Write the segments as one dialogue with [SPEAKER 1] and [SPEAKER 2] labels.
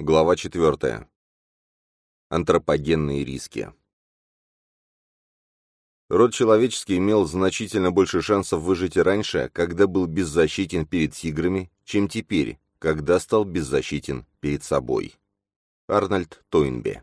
[SPEAKER 1] Глава 4. Антропогенные риски. Род человеческий имел значительно больше шансов выжить раньше, когда был беззащитен перед тиграми, чем теперь, когда стал беззащитен перед собой. Арнольд Тойнби.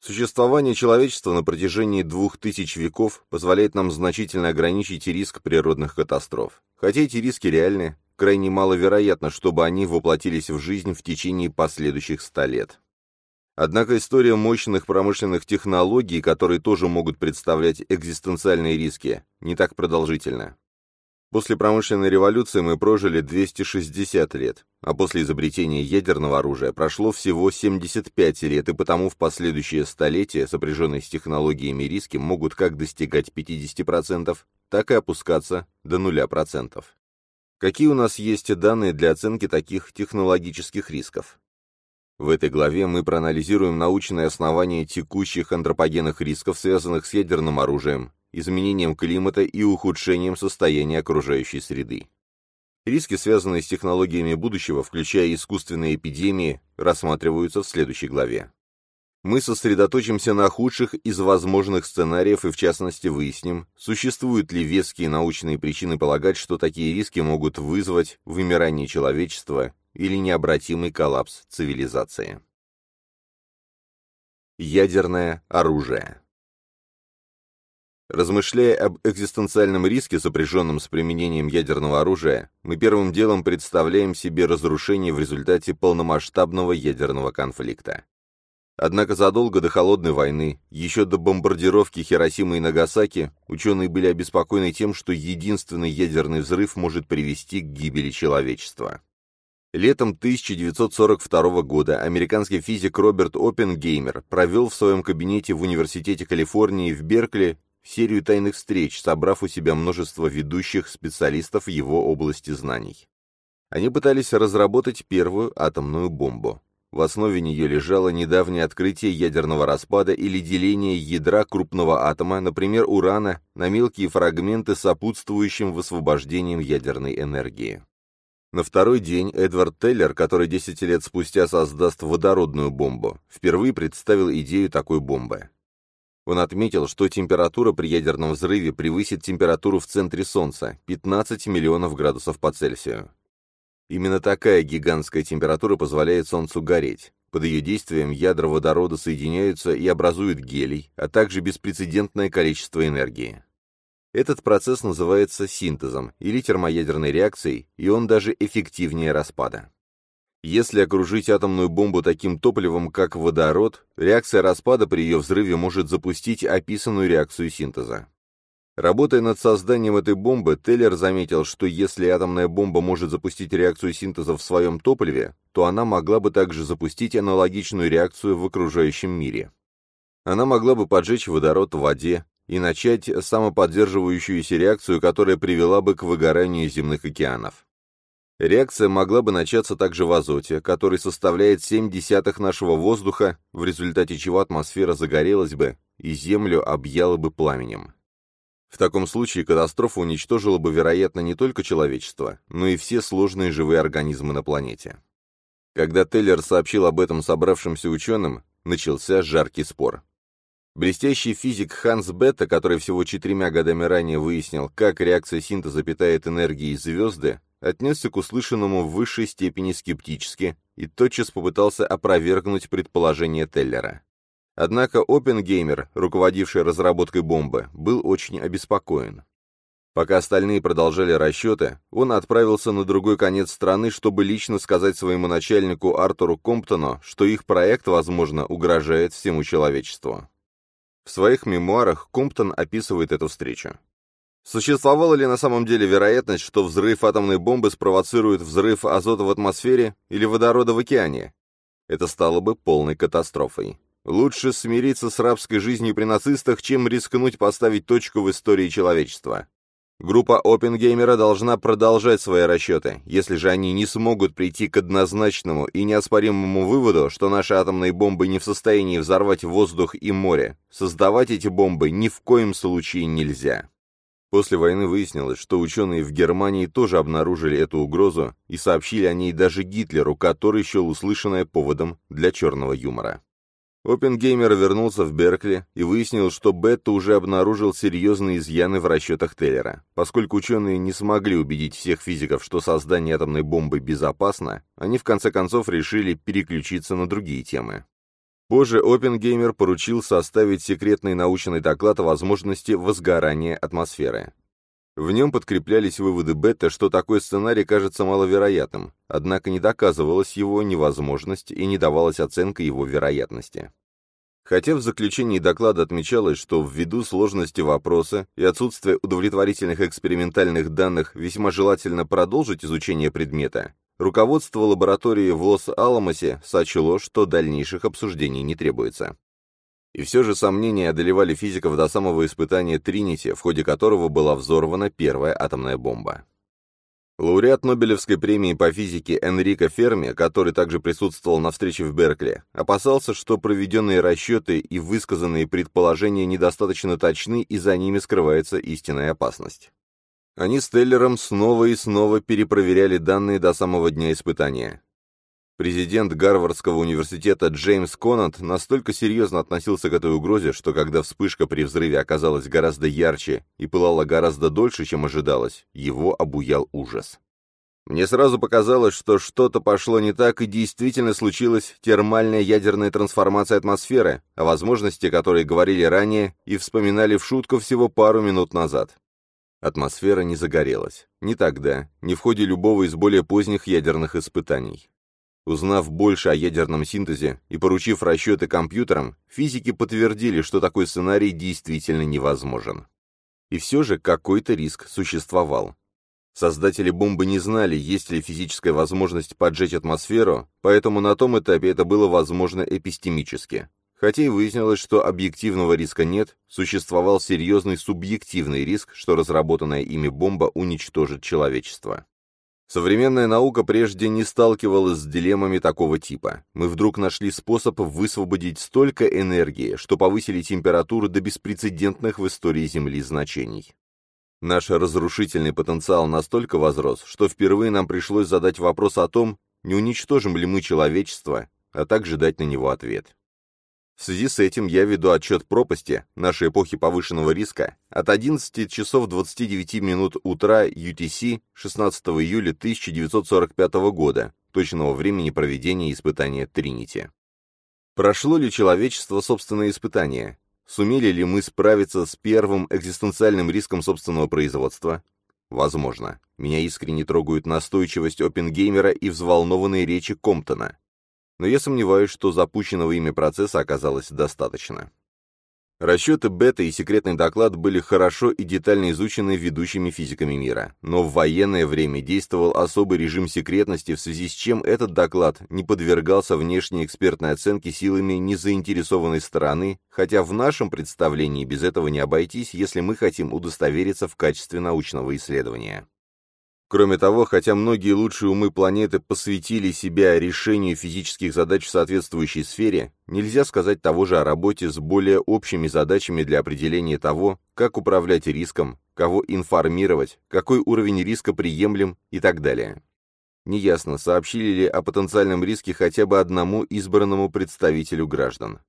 [SPEAKER 1] Существование человечества на протяжении двух тысяч веков позволяет нам значительно ограничить риск природных катастроф. Хотя эти риски реальны, крайне маловероятно, чтобы они воплотились в жизнь в течение последующих ста лет. Однако история мощных промышленных технологий, которые тоже могут представлять экзистенциальные риски, не так продолжительна. После промышленной революции мы прожили 260 лет, а после изобретения ядерного оружия прошло всего 75 лет, и потому в последующие столетия, сопряженные с технологиями риски, могут как достигать 50%, так и опускаться до 0%. Какие у нас есть данные для оценки таких технологических рисков? В этой главе мы проанализируем научные основания текущих антропогенных рисков, связанных с ядерным оружием, изменением климата и ухудшением состояния окружающей среды. Риски, связанные с технологиями будущего, включая искусственные эпидемии, рассматриваются в следующей главе. Мы сосредоточимся на худших из возможных сценариев и в частности выясним, существуют ли веские научные причины полагать, что такие риски могут вызвать вымирание человечества или необратимый коллапс цивилизации. Ядерное оружие Размышляя об экзистенциальном риске, сопряженном с применением ядерного оружия, мы первым делом представляем себе разрушение в результате полномасштабного ядерного конфликта. Однако задолго до Холодной войны, еще до бомбардировки Хиросимы и Нагасаки, ученые были обеспокоены тем, что единственный ядерный взрыв может привести к гибели человечества. Летом 1942 года американский физик Роберт Оппенгеймер провел в своем кабинете в Университете Калифорнии в Беркли серию тайных встреч, собрав у себя множество ведущих специалистов его области знаний. Они пытались разработать первую атомную бомбу. В основе нее лежало недавнее открытие ядерного распада или деление ядра крупного атома, например, урана, на мелкие фрагменты, сопутствующим высвобождением ядерной энергии. На второй день Эдвард Теллер, который 10 лет спустя создаст водородную бомбу, впервые представил идею такой бомбы. Он отметил, что температура при ядерном взрыве превысит температуру в центре Солнца – 15 миллионов градусов по Цельсию. Именно такая гигантская температура позволяет Солнцу гореть. Под ее действием ядра водорода соединяются и образуют гелий, а также беспрецедентное количество энергии. Этот процесс называется синтезом или термоядерной реакцией, и он даже эффективнее распада. Если окружить атомную бомбу таким топливом, как водород, реакция распада при ее взрыве может запустить описанную реакцию синтеза. Работая над созданием этой бомбы, Теллер заметил, что если атомная бомба может запустить реакцию синтеза в своем топливе, то она могла бы также запустить аналогичную реакцию в окружающем мире. Она могла бы поджечь водород в воде и начать самоподдерживающуюся реакцию, которая привела бы к выгоранию земных океанов. Реакция могла бы начаться также в азоте, который составляет 7 десятых нашего воздуха, в результате чего атмосфера загорелась бы, и Землю объяла бы пламенем. В таком случае катастрофа уничтожила бы, вероятно, не только человечество, но и все сложные живые организмы на планете. Когда Теллер сообщил об этом собравшимся ученым, начался жаркий спор. Блестящий физик Ханс Бетта, который всего четырьмя годами ранее выяснил, как реакция синтеза питает энергией звезды, отнесся к услышанному в высшей степени скептически и тотчас попытался опровергнуть предположение Теллера. Однако Оппенгеймер, руководивший разработкой бомбы, был очень обеспокоен. Пока остальные продолжали расчеты, он отправился на другой конец страны, чтобы лично сказать своему начальнику Артуру Комптону, что их проект, возможно, угрожает всему человечеству. В своих мемуарах Комптон описывает эту встречу. Существовала ли на самом деле вероятность, что взрыв атомной бомбы спровоцирует взрыв азота в атмосфере или водорода в океане? Это стало бы полной катастрофой. Лучше смириться с рабской жизнью при нацистах, чем рискнуть поставить точку в истории человечества. Группа Оппенгеймера должна продолжать свои расчеты, если же они не смогут прийти к однозначному и неоспоримому выводу, что наши атомные бомбы не в состоянии взорвать воздух и море. Создавать эти бомбы ни в коем случае нельзя. После войны выяснилось, что ученые в Германии тоже обнаружили эту угрозу и сообщили о ней даже Гитлеру, который счел услышанное поводом для черного юмора. Опенгеймер вернулся в Беркли и выяснил, что Бетта уже обнаружил серьезные изъяны в расчетах Теллера. Поскольку ученые не смогли убедить всех физиков, что создание атомной бомбы безопасно, они в конце концов решили переключиться на другие темы. Позже Опенгеймер поручил составить секретный научный доклад о возможности возгорания атмосферы. В нем подкреплялись выводы Бетта, что такой сценарий кажется маловероятным, однако не доказывалась его невозможность и не давалась оценка его вероятности. Хотя в заключении доклада отмечалось, что ввиду сложности вопроса и отсутствия удовлетворительных экспериментальных данных весьма желательно продолжить изучение предмета, руководство лаборатории в Лос-Аламосе сочло, что дальнейших обсуждений не требуется. И все же сомнения одолевали физиков до самого испытания Тринити, в ходе которого была взорвана первая атомная бомба. Лауреат Нобелевской премии по физике Энрико Ферми, который также присутствовал на встрече в Беркли, опасался, что проведенные расчеты и высказанные предположения недостаточно точны и за ними скрывается истинная опасность. Они с Теллером снова и снова перепроверяли данные до самого дня испытания. Президент Гарвардского университета Джеймс Конант настолько серьезно относился к этой угрозе, что когда вспышка при взрыве оказалась гораздо ярче и пылала гораздо дольше, чем ожидалось, его обуял ужас. Мне сразу показалось, что что-то пошло не так, и действительно случилась термальная ядерная трансформация атмосферы, о возможности которой говорили ранее и вспоминали в шутку всего пару минут назад. Атмосфера не загорелась. Ни тогда, ни в ходе любого из более поздних ядерных испытаний. Узнав больше о ядерном синтезе и поручив расчеты компьютерам, физики подтвердили, что такой сценарий действительно невозможен. И все же какой-то риск существовал. Создатели бомбы не знали, есть ли физическая возможность поджечь атмосферу, поэтому на том этапе это было возможно эпистемически. Хотя и выяснилось, что объективного риска нет, существовал серьезный субъективный риск, что разработанная ими бомба уничтожит человечество. Современная наука прежде не сталкивалась с дилеммами такого типа. Мы вдруг нашли способ высвободить столько энергии, что повысили температуру до беспрецедентных в истории Земли значений. Наш разрушительный потенциал настолько возрос, что впервые нам пришлось задать вопрос о том, не уничтожим ли мы человечество, а также дать на него ответ. В связи с этим я веду отчет пропасти нашей эпохи повышенного риска от 11 часов 29 минут утра UTC 16 июля 1945 года, точного времени проведения испытания Тринити. Прошло ли человечество собственное испытание? Сумели ли мы справиться с первым экзистенциальным риском собственного производства? Возможно. Меня искренне трогают настойчивость Оппенгеймера и взволнованные речи Комптона но я сомневаюсь, что запущенного ими процесса оказалось достаточно. Расчеты бета и секретный доклад были хорошо и детально изучены ведущими физиками мира, но в военное время действовал особый режим секретности, в связи с чем этот доклад не подвергался внешней экспертной оценке силами незаинтересованной стороны, хотя в нашем представлении без этого не обойтись, если мы хотим удостовериться в качестве научного исследования. Кроме того, хотя многие лучшие умы планеты посвятили себя решению физических задач в соответствующей сфере, нельзя сказать того же о работе с более общими задачами для определения того, как управлять риском, кого информировать, какой уровень риска приемлем и так далее. Неясно, сообщили ли о потенциальном риске хотя бы одному избранному представителю граждан.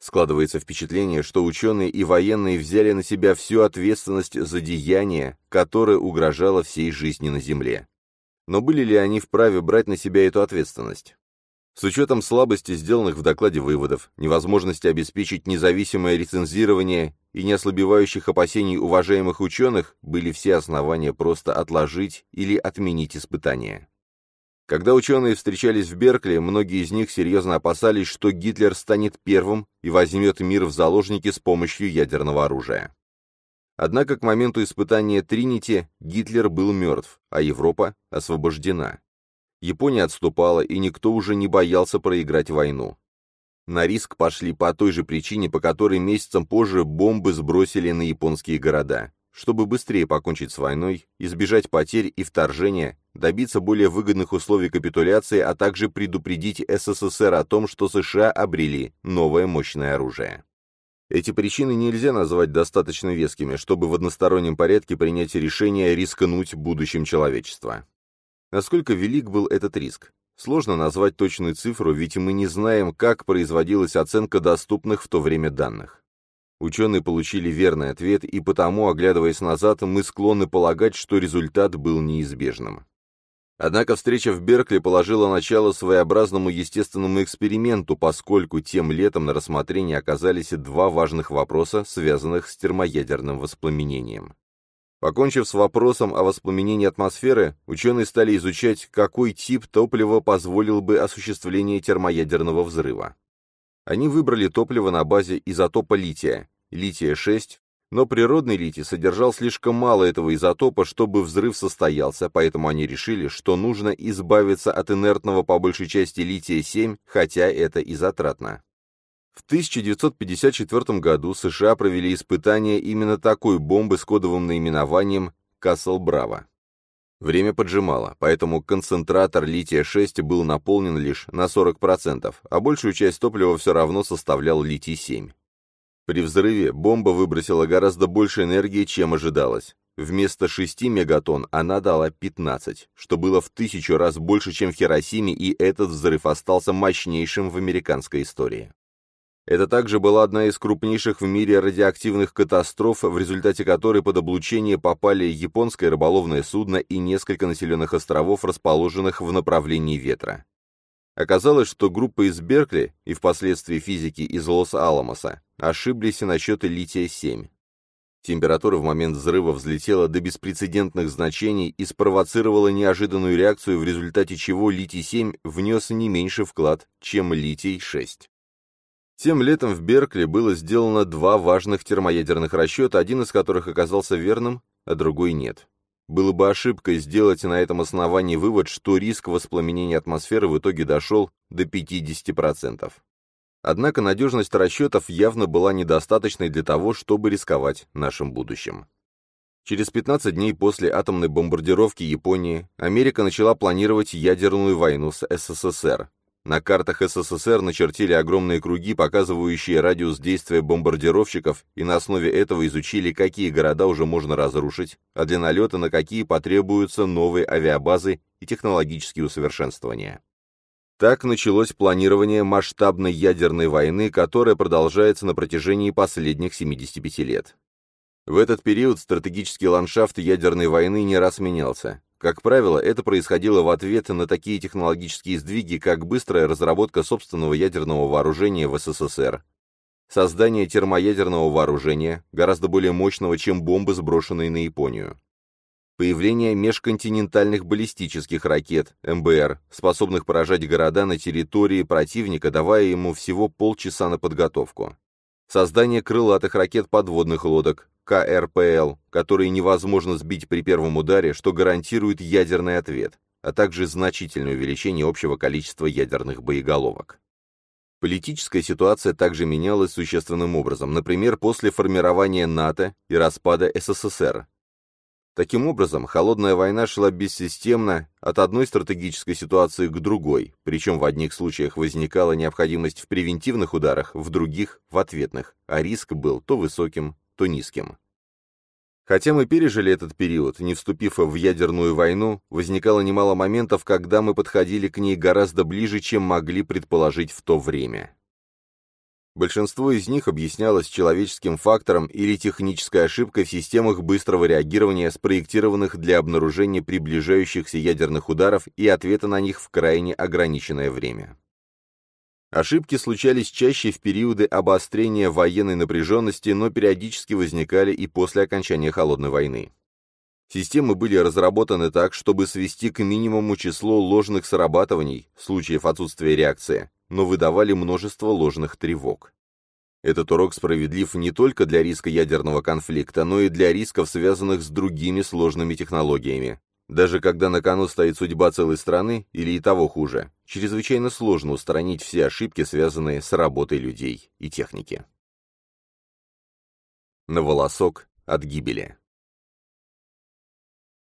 [SPEAKER 1] Складывается впечатление, что ученые и военные взяли на себя всю ответственность за деяние, которое угрожало всей жизни на Земле. Но были ли они вправе брать на себя эту ответственность? С учетом слабости сделанных в докладе выводов, невозможности обеспечить независимое рецензирование и неослабевающих опасений уважаемых ученых, были все основания просто отложить или отменить испытания. Когда ученые встречались в Беркли, многие из них серьезно опасались, что Гитлер станет первым и возьмет мир в заложники с помощью ядерного оружия. Однако к моменту испытания Тринити Гитлер был мертв, а Европа освобождена. Япония отступала, и никто уже не боялся проиграть войну. На риск пошли по той же причине, по которой месяцем позже бомбы сбросили на японские города чтобы быстрее покончить с войной, избежать потерь и вторжения, добиться более выгодных условий капитуляции, а также предупредить СССР о том, что США обрели новое мощное оружие. Эти причины нельзя назвать достаточно вескими, чтобы в одностороннем порядке принять решение рискнуть будущим человечества. Насколько велик был этот риск? Сложно назвать точную цифру, ведь мы не знаем, как производилась оценка доступных в то время данных. Ученые получили верный ответ, и потому, оглядываясь назад, мы склонны полагать, что результат был неизбежным. Однако встреча в Беркли положила начало своеобразному естественному эксперименту, поскольку тем летом на рассмотрении оказались два важных вопроса, связанных с термоядерным воспламенением. Покончив с вопросом о воспламенении атмосферы, ученые стали изучать, какой тип топлива позволил бы осуществление термоядерного взрыва. Они выбрали топливо на базе изотопа лития, лития-6, но природный литий содержал слишком мало этого изотопа, чтобы взрыв состоялся, поэтому они решили, что нужно избавиться от инертного по большей части лития-7, хотя это и затратно. В 1954 году США провели испытания именно такой бомбы с кодовым наименованием «Касл-Браво». Время поджимало, поэтому концентратор лития-6 был наполнен лишь на 40%, а большую часть топлива все равно составлял литий-7. При взрыве бомба выбросила гораздо больше энергии, чем ожидалось. Вместо 6 мегатонн она дала 15, что было в тысячу раз больше, чем в Хиросиме, и этот взрыв остался мощнейшим в американской истории. Это также была одна из крупнейших в мире радиоактивных катастроф, в результате которой под облучение попали японское рыболовное судно и несколько населенных островов, расположенных в направлении ветра. Оказалось, что группа из Беркли и впоследствии физики из Лос-Аламоса ошиблись и насчет лития-7. Температура в момент взрыва взлетела до беспрецедентных значений и спровоцировала неожиданную реакцию, в результате чего литий-7 внес не меньше вклад, чем литий-6. Тем летом в Беркли было сделано два важных термоядерных расчета, один из которых оказался верным, а другой нет. Было бы ошибкой сделать на этом основании вывод, что риск воспламенения атмосферы в итоге дошел до 50%. Однако надежность расчетов явно была недостаточной для того, чтобы рисковать нашим будущим. Через 15 дней после атомной бомбардировки Японии Америка начала планировать ядерную войну с СССР, на картах СССР начертили огромные круги, показывающие радиус действия бомбардировщиков, и на основе этого изучили, какие города уже можно разрушить, а для налета на какие потребуются новые авиабазы и технологические усовершенствования. Так началось планирование масштабной ядерной войны, которая продолжается на протяжении последних 75 лет. В этот период стратегический ландшафт ядерной войны не раз менялся. Как правило, это происходило в ответ на такие технологические сдвиги, как быстрая разработка собственного ядерного вооружения в СССР, создание термоядерного вооружения, гораздо более мощного, чем бомбы, сброшенные на Японию, появление межконтинентальных баллистических ракет, МБР, способных поражать города на территории противника, давая ему всего полчаса на подготовку, создание крылатых ракет подводных лодок, КРПЛ, которые невозможно сбить при первом ударе, что гарантирует ядерный ответ, а также значительное увеличение общего количества ядерных боеголовок. Политическая ситуация также менялась существенным образом, например, после формирования НАТО и распада СССР. Таким образом, холодная война шла бессистемно от одной стратегической ситуации к другой, причем в одних случаях возникала необходимость в превентивных ударах, в других – в ответных, а риск был то высоким, то низким. Хотя мы пережили этот период, не вступив в ядерную войну, возникало немало моментов, когда мы подходили к ней гораздо ближе, чем могли предположить в то время. Большинство из них объяснялось человеческим фактором или технической ошибкой в системах быстрого реагирования, спроектированных для обнаружения приближающихся ядерных ударов и ответа на них в крайне ограниченное время. Ошибки случались чаще в периоды обострения военной напряженности, но периодически возникали и после окончания Холодной войны. Системы были разработаны так, чтобы свести к минимуму число ложных срабатываний, случаев отсутствия реакции, но выдавали множество ложных тревог. Этот урок справедлив не только для риска ядерного конфликта, но и для рисков, связанных с другими сложными технологиями, даже когда на кону стоит судьба целой страны, или и того хуже, чрезвычайно сложно устранить все ошибки, связанные с работой людей и техники. На волосок от гибели.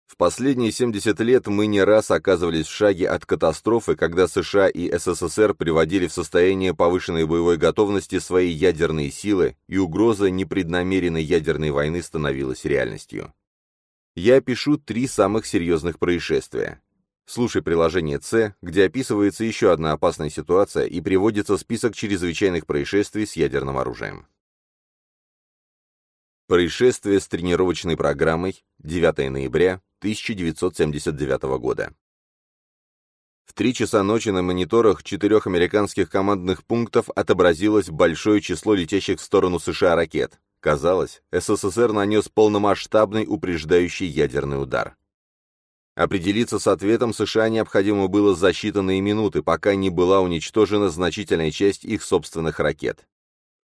[SPEAKER 1] В последние 70 лет мы не раз оказывались в шаге от катастрофы, когда США и СССР приводили в состояние повышенной боевой готовности свои ядерные силы, и угроза непреднамеренной ядерной войны становилась реальностью. Я опишу три самых серьезных происшествия. Слушай приложение С, где описывается еще одна опасная ситуация и приводится список чрезвычайных происшествий с ядерным оружием. Происшествие с тренировочной программой 9 ноября 1979 года. В три часа ночи на мониторах четырех американских командных пунктов отобразилось большое число летящих в сторону США ракет. Казалось, СССР нанес полномасштабный упреждающий ядерный удар. Определиться с ответом США необходимо было за считанные минуты, пока не была уничтожена значительная часть их собственных ракет.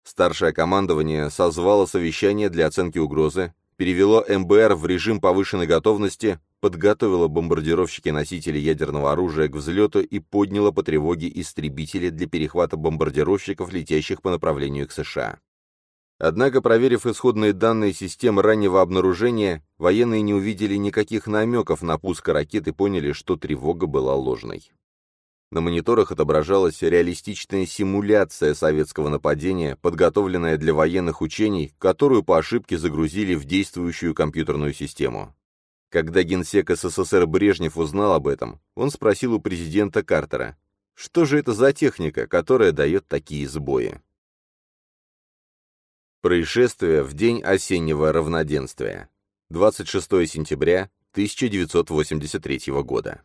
[SPEAKER 1] Старшее командование созвало совещание для оценки угрозы, перевело МБР в режим повышенной готовности, подготовило бомбардировщики-носители ядерного оружия к взлету и подняло по тревоге истребители для перехвата бомбардировщиков, летящих по направлению к США. Однако, проверив исходные данные систем раннего обнаружения, военные не увидели никаких намеков на пуск ракет и поняли, что тревога была ложной. На мониторах отображалась реалистичная симуляция советского нападения, подготовленная для военных учений, которую по ошибке загрузили в действующую компьютерную систему. Когда генсек СССР Брежнев узнал об этом, он спросил у президента Картера, что же это за техника, которая дает такие сбои? Происшествие в день осеннего равноденствия. 26 сентября 1983 года.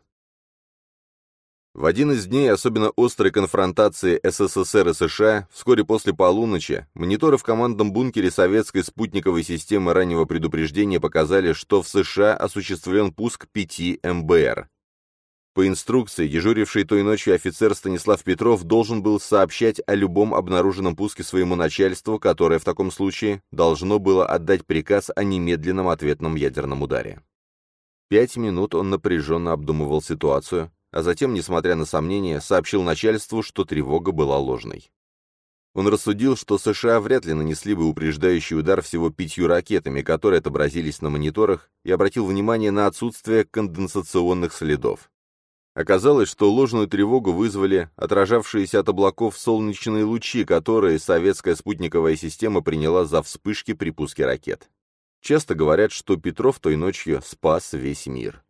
[SPEAKER 1] В один из дней особенно острой конфронтации СССР и США, вскоре после полуночи, мониторы в командном бункере советской спутниковой системы раннего предупреждения показали, что в США осуществлен пуск 5 МБР. По инструкции, дежуривший той ночью офицер Станислав Петров должен был сообщать о любом обнаруженном пуске своему начальству, которое в таком случае должно было отдать приказ о немедленном ответном ядерном ударе. Пять минут он напряженно обдумывал ситуацию, а затем, несмотря на сомнения, сообщил начальству, что тревога была ложной. Он рассудил, что США вряд ли нанесли бы упреждающий удар всего пятью ракетами, которые отобразились на мониторах, и обратил внимание на отсутствие конденсационных следов. Оказалось, что ложную тревогу вызвали отражавшиеся от облаков солнечные лучи, которые советская спутниковая система приняла за вспышки при пуске ракет. Часто говорят, что Петров той ночью спас весь мир.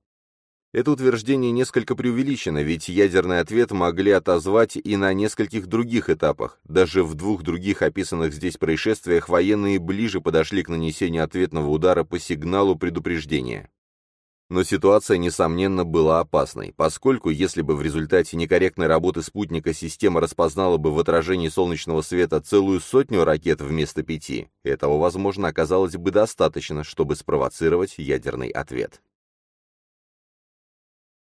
[SPEAKER 1] Это утверждение несколько преувеличено, ведь ядерный ответ могли отозвать и на нескольких других этапах. Даже в двух других описанных здесь происшествиях военные ближе подошли к нанесению ответного удара по сигналу предупреждения. Но ситуация, несомненно, была опасной, поскольку если бы в результате некорректной работы спутника система распознала бы в отражении солнечного света целую сотню ракет вместо пяти, этого, возможно, оказалось бы достаточно, чтобы спровоцировать ядерный ответ.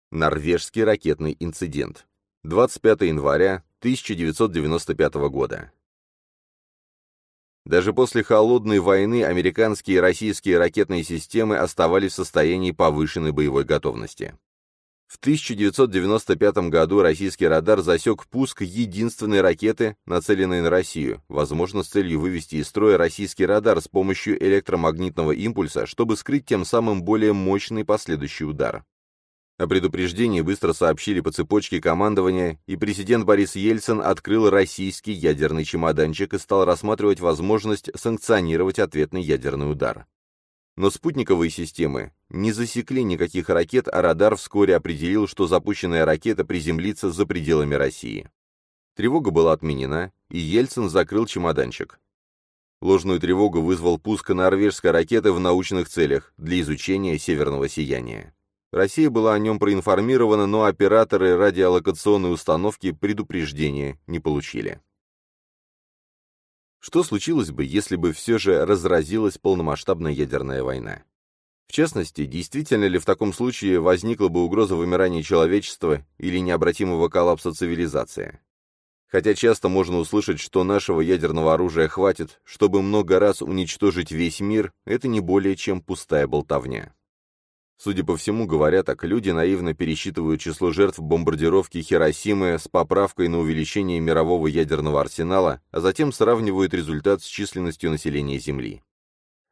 [SPEAKER 1] Норвежский ракетный инцидент. 25 января 1995 года. Даже после холодной войны американские и российские ракетные системы оставались в состоянии повышенной боевой готовности. В 1995 году российский радар засек пуск единственной ракеты, нацеленной на Россию, возможно, с целью вывести из строя российский радар с помощью электромагнитного импульса, чтобы скрыть тем самым более мощный последующий удар. О предупреждении быстро сообщили по цепочке командования, и президент Борис Ельцин открыл российский ядерный чемоданчик и стал рассматривать возможность санкционировать ответный ядерный удар. Но спутниковые системы не засекли никаких ракет, а радар вскоре определил, что запущенная ракета приземлится за пределами России. Тревога была отменена, и Ельцин закрыл чемоданчик. Ложную тревогу вызвал пуск норвежской ракеты в научных целях для изучения северного сияния. Россия была о нем проинформирована, но операторы радиолокационной установки предупреждения не получили. Что случилось бы, если бы все же разразилась полномасштабная ядерная война? В частности, действительно ли в таком случае возникла бы угроза вымирания человечества или необратимого коллапса цивилизации? Хотя часто можно услышать, что нашего ядерного оружия хватит, чтобы много раз уничтожить весь мир, это не более чем пустая болтовня. Судя по всему, говоря так, люди наивно пересчитывают число жертв бомбардировки Хиросимы с поправкой на увеличение мирового ядерного арсенала, а затем сравнивают результат с численностью населения Земли.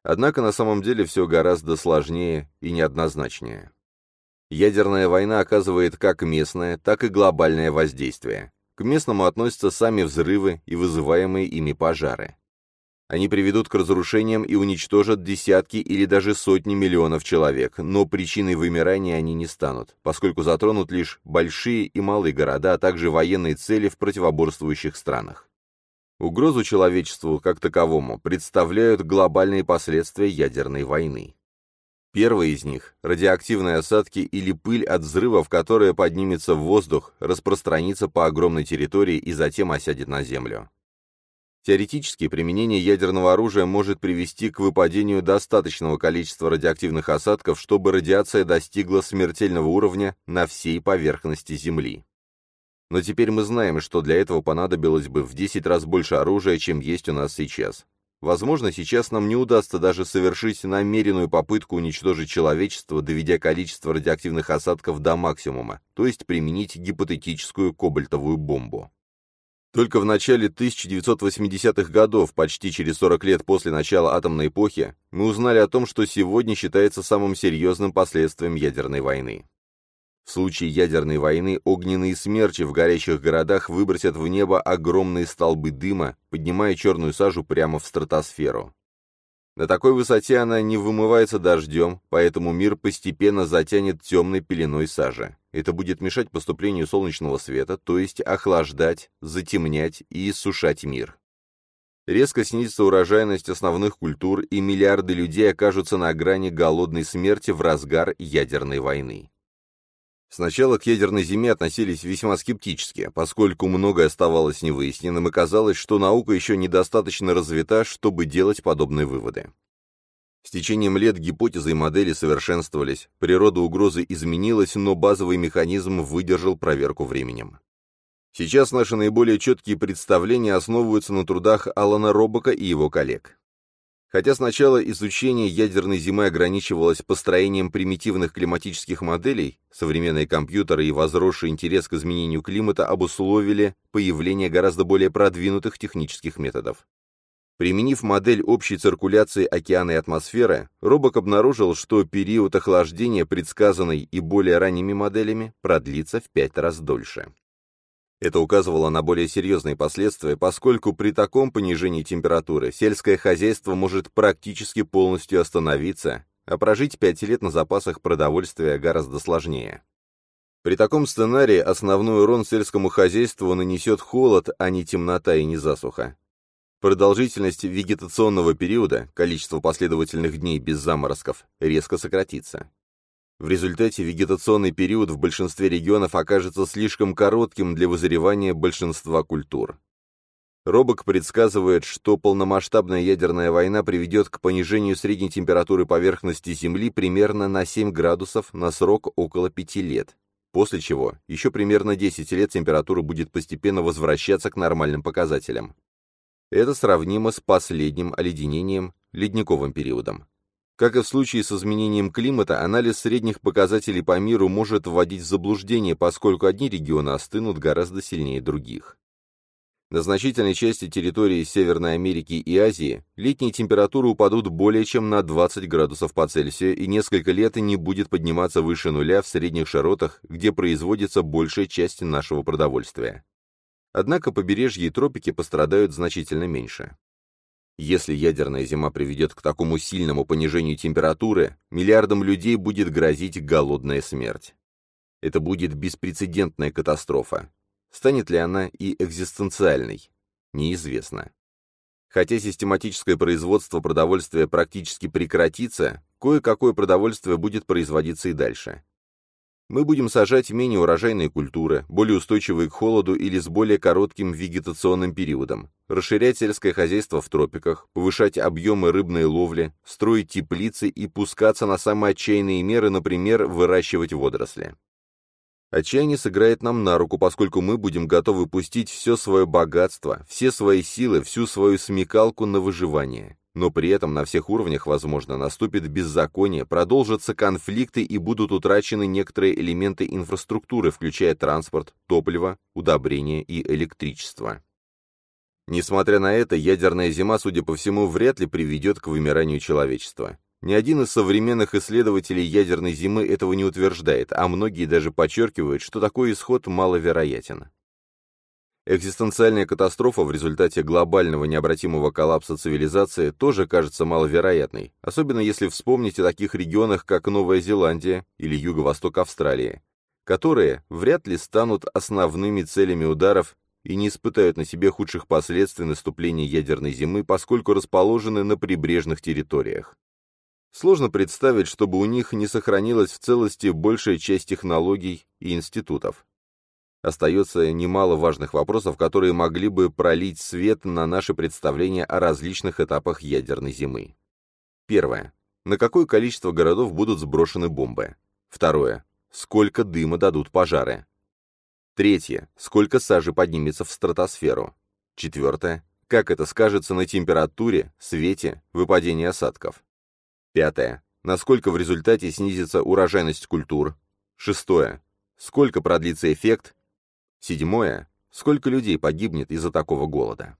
[SPEAKER 1] Однако на самом деле все гораздо сложнее и неоднозначнее. Ядерная война оказывает как местное, так и глобальное воздействие. К местному относятся сами взрывы и вызываемые ими пожары. Они приведут к разрушениям и уничтожат десятки или даже сотни миллионов человек, но причиной вымирания они не станут, поскольку затронут лишь большие и малые города, а также военные цели в противоборствующих странах. Угрозу человечеству как таковому представляют глобальные последствия ядерной войны. Первый из них – радиоактивные осадки или пыль от взрывов, которая поднимется в воздух, распространится по огромной территории и затем осядет на Землю. Теоретически, применение ядерного оружия может привести к выпадению достаточного количества радиоактивных осадков, чтобы радиация достигла смертельного уровня на всей поверхности Земли. Но теперь мы знаем, что для этого понадобилось бы в 10 раз больше оружия, чем есть у нас сейчас. Возможно, сейчас нам не удастся даже совершить намеренную попытку уничтожить человечество, доведя количество радиоактивных осадков до максимума, то есть применить гипотетическую кобальтовую бомбу. Только в начале 1980-х годов, почти через 40 лет после начала атомной эпохи, мы узнали о том, что сегодня считается самым серьезным последствием ядерной войны. В случае ядерной войны огненные смерчи в горящих городах выбросят в небо огромные столбы дыма, поднимая черную сажу прямо в стратосферу. На такой высоте она не вымывается дождем, поэтому мир постепенно затянет темной пеленой сажи. Это будет мешать поступлению солнечного света, то есть охлаждать, затемнять и иссушать мир. Резко снизится урожайность основных культур, и миллиарды людей окажутся на грани голодной смерти в разгар ядерной войны. Сначала к ядерной зиме относились весьма скептически, поскольку многое оставалось невыясненным и казалось, что наука еще недостаточно развита, чтобы делать подобные выводы. С течением лет гипотезы и модели совершенствовались, природа угрозы изменилась, но базовый механизм выдержал проверку временем. Сейчас наши наиболее четкие представления основываются на трудах Алана Робока и его коллег. Хотя сначала изучение ядерной зимы ограничивалось построением примитивных климатических моделей, современные компьютеры и возросший интерес к изменению климата обусловили появление гораздо более продвинутых технических методов. Применив модель общей циркуляции океана и атмосферы, Робок обнаружил, что период охлаждения, предсказанный и более ранними моделями, продлится в пять раз дольше. Это указывало на более серьезные последствия, поскольку при таком понижении температуры сельское хозяйство может практически полностью остановиться, а прожить пять лет на запасах продовольствия гораздо сложнее. При таком сценарии основной урон сельскому хозяйству нанесет холод, а не темнота и не засуха. Продолжительность вегетационного периода, количество последовательных дней без заморозков, резко сократится. В результате вегетационный период в большинстве регионов окажется слишком коротким для вызревания большинства культур. Робок предсказывает, что полномасштабная ядерная война приведет к понижению средней температуры поверхности Земли примерно на 7 градусов на срок около 5 лет, после чего еще примерно 10 лет температура будет постепенно возвращаться к нормальным показателям. Это сравнимо с последним оледенением, ледниковым периодом. Как и в случае с изменением климата, анализ средних показателей по миру может вводить в заблуждение, поскольку одни регионы остынут гораздо сильнее других. На значительной части территории Северной Америки и Азии летние температуры упадут более чем на 20 градусов по Цельсию и несколько лет не будет подниматься выше нуля в средних широтах, где производится большая часть нашего продовольствия. Однако побережье и тропики пострадают значительно меньше. Если ядерная зима приведет к такому сильному понижению температуры, миллиардам людей будет грозить голодная смерть. Это будет беспрецедентная катастрофа. Станет ли она и экзистенциальной? Неизвестно. Хотя систематическое производство продовольствия практически прекратится, кое-какое продовольствие будет производиться и дальше. Мы будем сажать менее урожайные культуры, более устойчивые к холоду или с более коротким вегетационным периодом, расширять сельское хозяйство в тропиках, повышать объемы рыбной ловли, строить теплицы и пускаться на самые отчаянные меры, например, выращивать водоросли. Отчаяние сыграет нам на руку, поскольку мы будем готовы пустить все свое богатство, все свои силы, всю свою смекалку на выживание но при этом на всех уровнях, возможно, наступит беззаконие, продолжатся конфликты и будут утрачены некоторые элементы инфраструктуры, включая транспорт, топливо, удобрения и электричество. Несмотря на это, ядерная зима, судя по всему, вряд ли приведет к вымиранию человечества. Ни один из современных исследователей ядерной зимы этого не утверждает, а многие даже подчеркивают, что такой исход маловероятен. Экзистенциальная катастрофа в результате глобального необратимого коллапса цивилизации тоже кажется маловероятной, особенно если вспомнить о таких регионах, как Новая Зеландия или юго-восток Австралии, которые вряд ли станут основными целями ударов и не испытают на себе худших последствий наступления ядерной зимы, поскольку расположены на прибрежных территориях. Сложно представить, чтобы у них не сохранилась в целости большая часть технологий и институтов. Остается немало важных вопросов, которые могли бы пролить свет на наше представление о различных этапах ядерной зимы. Первое. На какое количество городов будут сброшены бомбы? Второе. Сколько дыма дадут пожары? Третье. Сколько сажи поднимется в стратосферу? Четвертое. Как это скажется на температуре, свете, выпадении осадков? Пятое. Насколько в результате снизится урожайность культур? Шестое. Сколько продлится эффект Седьмое. Сколько людей погибнет из-за такого голода?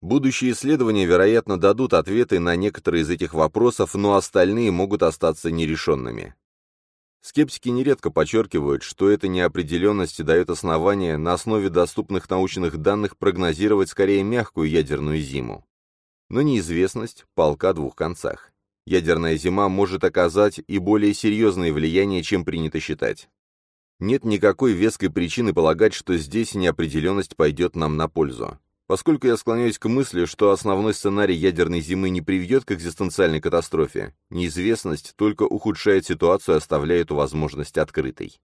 [SPEAKER 1] Будущие исследования, вероятно, дадут ответы на некоторые из этих вопросов, но остальные могут остаться нерешенными. Скептики нередко подчеркивают, что эта неопределенность дает основание на основе доступных научных данных прогнозировать скорее мягкую ядерную зиму. Но неизвестность – полка двух концах. Ядерная зима может оказать и более серьезное влияние, чем принято считать. Нет никакой веской причины полагать, что здесь неопределенность пойдет нам на пользу. Поскольку я склоняюсь к мысли, что основной сценарий ядерной зимы не приведет к экзистенциальной катастрофе, неизвестность только ухудшает ситуацию и оставляет возможность открытой.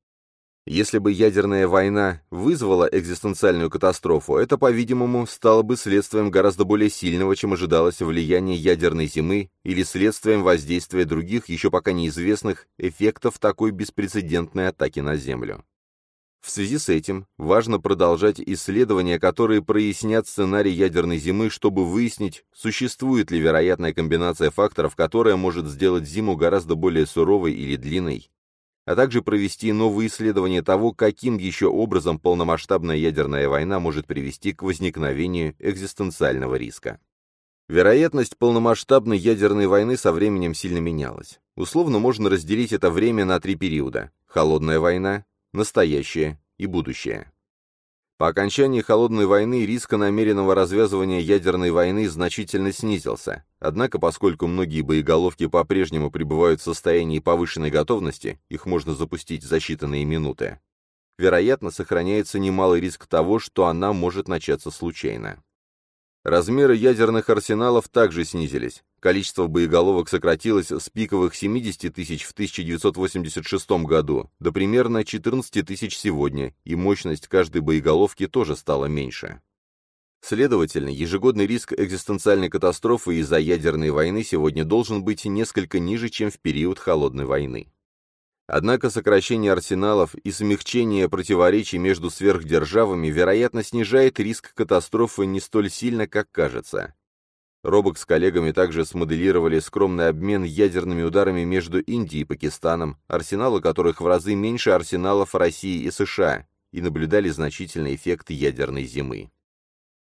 [SPEAKER 1] Если бы ядерная война вызвала экзистенциальную катастрофу, это, по-видимому, стало бы следствием гораздо более сильного, чем ожидалось влияния ядерной зимы или следствием воздействия других, еще пока неизвестных, эффектов такой беспрецедентной атаки на Землю. В связи с этим важно продолжать исследования, которые прояснят сценарий ядерной зимы, чтобы выяснить, существует ли вероятная комбинация факторов, которая может сделать зиму гораздо более суровой или длинной, а также провести новые исследования того, каким еще образом полномасштабная ядерная война может привести к возникновению экзистенциального риска. Вероятность полномасштабной ядерной войны со временем сильно менялась. Условно можно разделить это время на три периода – холодная война, настоящее и будущее. По окончании Холодной войны риск намеренного развязывания ядерной войны значительно снизился, однако поскольку многие боеголовки по-прежнему пребывают в состоянии повышенной готовности, их можно запустить за считанные минуты, вероятно, сохраняется немалый риск того, что она может начаться случайно. Размеры ядерных арсеналов также снизились. Количество боеголовок сократилось с пиковых 70 тысяч в 1986 году до примерно 14 тысяч сегодня, и мощность каждой боеголовки тоже стала меньше. Следовательно, ежегодный риск экзистенциальной катастрофы из-за ядерной войны сегодня должен быть несколько ниже, чем в период Холодной войны. Однако сокращение арсеналов и смягчение противоречий между сверхдержавами, вероятно, снижает риск катастрофы не столь сильно, как кажется. Робок с коллегами также смоделировали скромный обмен ядерными ударами между Индией и Пакистаном, арсеналы которых в разы меньше арсеналов России и США, и наблюдали значительный эффект ядерной зимы.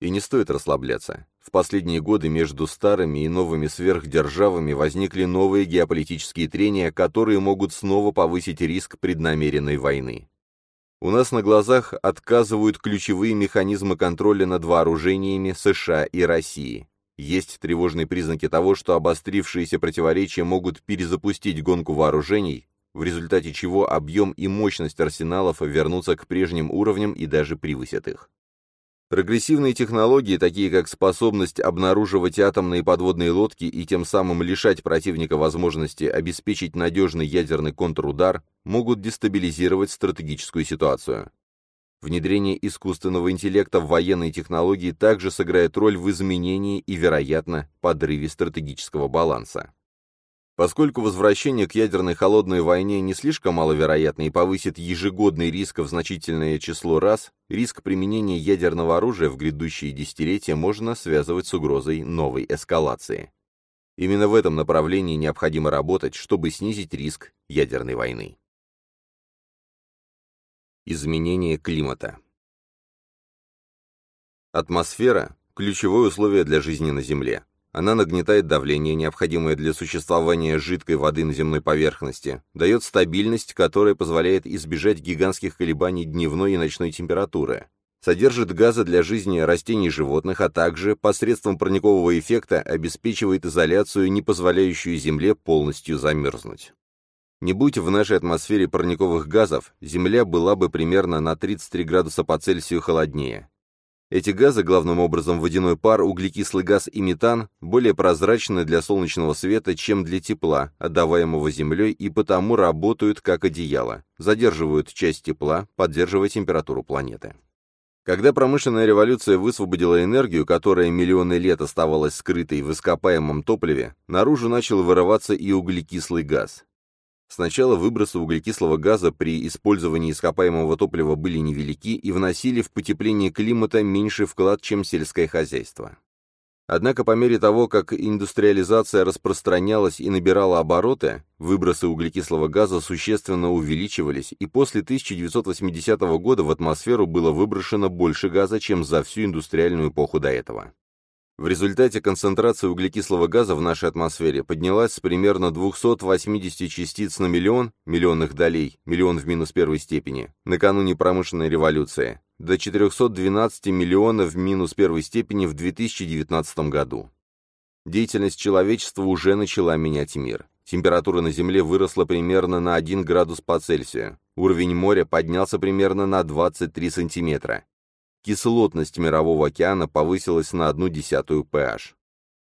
[SPEAKER 1] И не стоит расслабляться. В последние годы между старыми и новыми сверхдержавами возникли новые геополитические трения, которые могут снова повысить риск преднамеренной войны. У нас на глазах отказывают ключевые механизмы контроля над вооружениями США и России. Есть тревожные признаки того, что обострившиеся противоречия могут перезапустить гонку вооружений, в результате чего объем и мощность арсеналов вернутся к прежним уровням и даже превысят их. Прогрессивные технологии, такие как способность обнаруживать атомные подводные лодки и тем самым лишать противника возможности обеспечить надежный ядерный контрудар, могут дестабилизировать стратегическую ситуацию. Внедрение искусственного интеллекта в военные технологии также сыграет роль в изменении и, вероятно, подрыве стратегического баланса. Поскольку возвращение к ядерной холодной войне не слишком маловероятно и повысит ежегодный риск в значительное число раз, риск применения ядерного оружия в грядущие десятилетия можно связывать с угрозой новой эскалации. Именно в этом направлении необходимо работать, чтобы снизить риск ядерной войны. Изменение климата Атмосфера – ключевое условие для жизни на Земле. Она нагнетает давление, необходимое для существования жидкой воды на земной поверхности, дает стабильность, которая позволяет избежать гигантских колебаний дневной и ночной температуры, содержит газы для жизни растений и животных, а также посредством парникового эффекта обеспечивает изоляцию, не позволяющую Земле полностью замерзнуть. Не будь в нашей атмосфере парниковых газов, Земля была бы примерно на 33 градуса по Цельсию холоднее. Эти газы, главным образом водяной пар, углекислый газ и метан, более прозрачны для солнечного света, чем для тепла, отдаваемого Землей, и потому работают как одеяло, задерживают часть тепла, поддерживая температуру планеты. Когда промышленная революция высвободила энергию, которая миллионы лет оставалась скрытой в ископаемом топливе, наружу начал вырываться и углекислый газ. Сначала выбросы углекислого газа при использовании ископаемого топлива были невелики и вносили в потепление климата меньший вклад, чем сельское хозяйство. Однако по мере того, как индустриализация распространялась и набирала обороты, выбросы углекислого газа существенно увеличивались, и после 1980 года в атмосферу было выброшено больше газа, чем за всю индустриальную эпоху до этого. В результате концентрация углекислого газа в нашей атмосфере поднялась с примерно 280 частиц на миллион, миллионных долей, миллион в минус первой степени, накануне промышленной революции, до 412 миллионов в минус первой степени в 2019 году. Деятельность человечества уже начала менять мир. Температура на Земле выросла примерно на 1 градус по Цельсию. Уровень моря поднялся примерно на 23 сантиметра кислотность Мирового океана повысилась на одну десятую pH.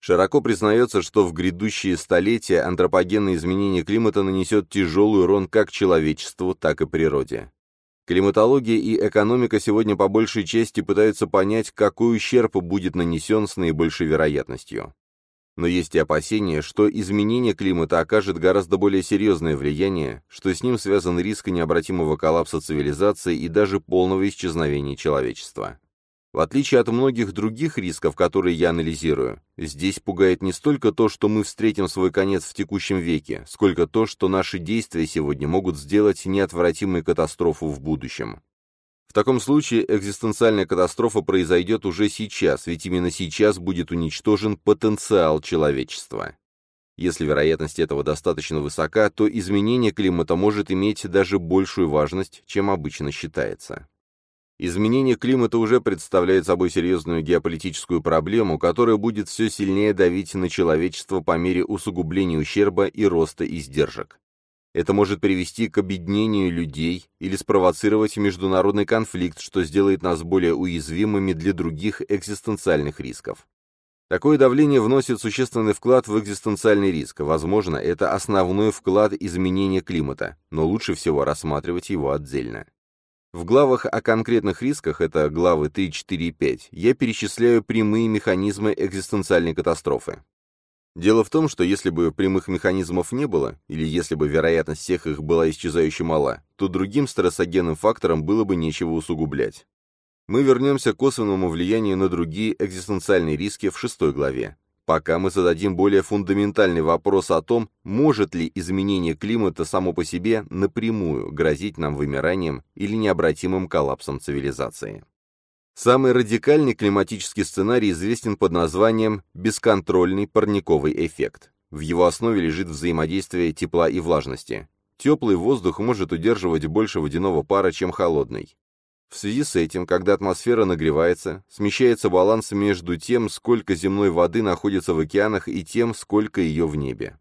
[SPEAKER 1] Широко признается, что в грядущие столетия антропогенное изменение климата нанесет тяжелый урон как человечеству, так и природе. Климатология и экономика сегодня по большей части пытаются понять, какой ущерб будет нанесен с наибольшей вероятностью. Но есть и опасения, что изменение климата окажет гораздо более серьезное влияние, что с ним связан риск необратимого коллапса цивилизации и даже полного исчезновения человечества. В отличие от многих других рисков, которые я анализирую, здесь пугает не столько то, что мы встретим свой конец в текущем веке, сколько то, что наши действия сегодня могут сделать неотвратимую катастрофу в будущем. В таком случае экзистенциальная катастрофа произойдет уже сейчас, ведь именно сейчас будет уничтожен потенциал человечества. Если вероятность этого достаточно высока, то изменение климата может иметь даже большую важность, чем обычно считается. Изменение климата уже представляет собой серьезную геополитическую проблему, которая будет все сильнее давить на человечество по мере усугубления ущерба и роста издержек. Это может привести к объединению людей или спровоцировать международный конфликт, что сделает нас более уязвимыми для других экзистенциальных рисков. Такое давление вносит существенный вклад в экзистенциальный риск. Возможно, это основной вклад изменения климата, но лучше всего рассматривать его отдельно. В главах о конкретных рисках, это главы 3, 4 и 5, я перечисляю прямые механизмы экзистенциальной катастрофы. Дело в том, что если бы прямых механизмов не было, или если бы вероятность всех их была исчезающе мала, то другим стрессогенным факторам было бы нечего усугублять. Мы вернемся к косвенному влиянию на другие экзистенциальные риски в шестой главе. Пока мы зададим более фундаментальный вопрос о том, может ли изменение климата само по себе напрямую грозить нам вымиранием или необратимым коллапсом цивилизации. Самый радикальный климатический сценарий известен под названием «бесконтрольный парниковый эффект». В его основе лежит взаимодействие тепла и влажности. Теплый воздух может удерживать больше водяного пара, чем холодный. В связи с этим, когда атмосфера нагревается, смещается баланс между тем, сколько земной воды находится в океанах, и тем, сколько ее в небе.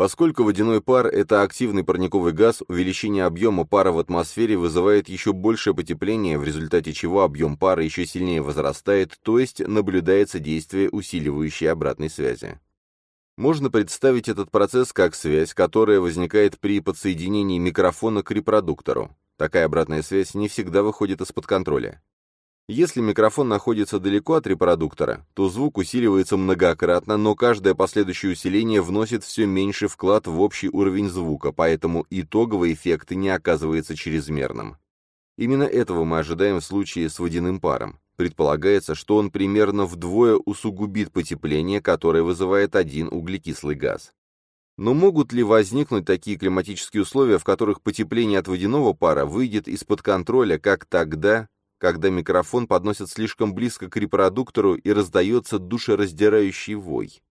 [SPEAKER 1] Поскольку водяной пар – это активный парниковый газ, увеличение объема пара в атмосфере вызывает еще большее потепление, в результате чего объем пара еще сильнее возрастает, то есть наблюдается действие усиливающей обратной связи. Можно представить этот процесс как связь, которая возникает при подсоединении микрофона к репродуктору. Такая обратная связь не всегда выходит из-под контроля. Если микрофон находится далеко от репродуктора, то звук усиливается многократно, но каждое последующее усиление вносит все меньший вклад в общий уровень звука, поэтому итоговый эффект не оказывается чрезмерным. Именно этого мы ожидаем в случае с водяным паром. Предполагается, что он примерно вдвое усугубит потепление, которое вызывает один углекислый газ. Но могут ли возникнуть такие климатические условия, в которых потепление от водяного пара выйдет из-под контроля, как тогда, когда микрофон подносят слишком близко к репродуктору и раздается душераздирающий вой.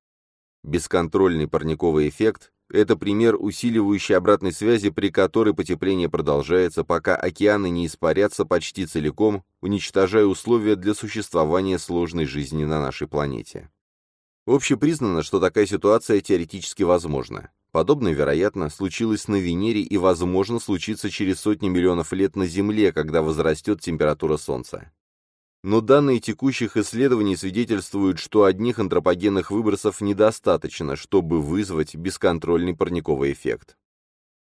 [SPEAKER 1] Бесконтрольный парниковый эффект – это пример усиливающей обратной связи, при которой потепление продолжается, пока океаны не испарятся почти целиком, уничтожая условия для существования сложной жизни на нашей планете. Общепризнано, что такая ситуация теоретически возможна. Подобное, вероятно, случилось на Венере и, возможно, случится через сотни миллионов лет на Земле, когда возрастет температура Солнца. Но данные текущих исследований свидетельствуют, что одних антропогенных выбросов недостаточно, чтобы вызвать бесконтрольный парниковый эффект.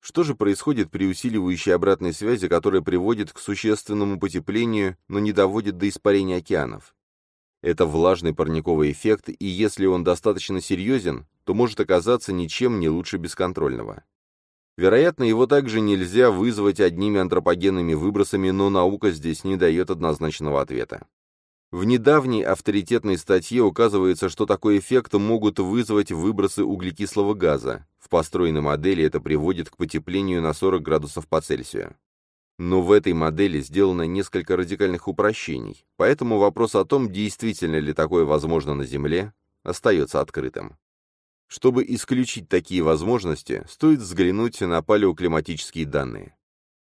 [SPEAKER 1] Что же происходит при усиливающей обратной связи, которая приводит к существенному потеплению, но не доводит до испарения океанов? Это влажный парниковый эффект, и если он достаточно серьезен, то может оказаться ничем не лучше бесконтрольного. Вероятно, его также нельзя вызвать одними антропогенными выбросами, но наука здесь не дает однозначного ответа. В недавней авторитетной статье указывается, что такой эффект могут вызвать выбросы углекислого газа. В построенной модели это приводит к потеплению на 40 градусов по Цельсию. Но в этой модели сделано несколько радикальных упрощений, поэтому вопрос о том, действительно ли такое возможно на Земле, остается открытым. Чтобы исключить такие возможности, стоит взглянуть на палеоклиматические данные.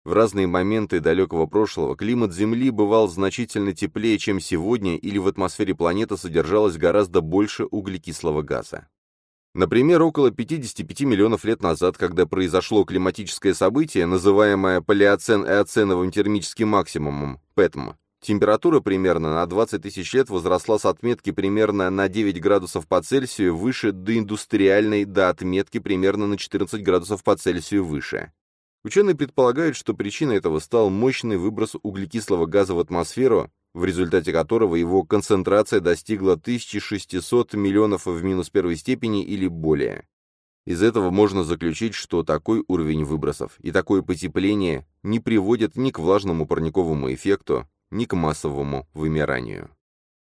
[SPEAKER 1] В разные моменты далекого прошлого климат Земли бывал значительно теплее, чем сегодня, или в атмосфере планеты содержалось гораздо больше углекислого газа. Например, около 55 миллионов лет назад, когда произошло климатическое событие, называемое палеоцен-эоценовым термическим максимумом, ПЭТМ, температура примерно на 20 тысяч лет возросла с отметки примерно на 9 градусов по Цельсию выше доиндустриальной до отметки примерно на 14 градусов по Цельсию выше. Ученые предполагают, что причиной этого стал мощный выброс углекислого газа в атмосферу, в результате которого его концентрация достигла 1600 миллионов в минус первой степени или более. Из этого можно заключить, что такой уровень выбросов и такое потепление не приводят ни к влажному парниковому эффекту, ни к массовому вымиранию.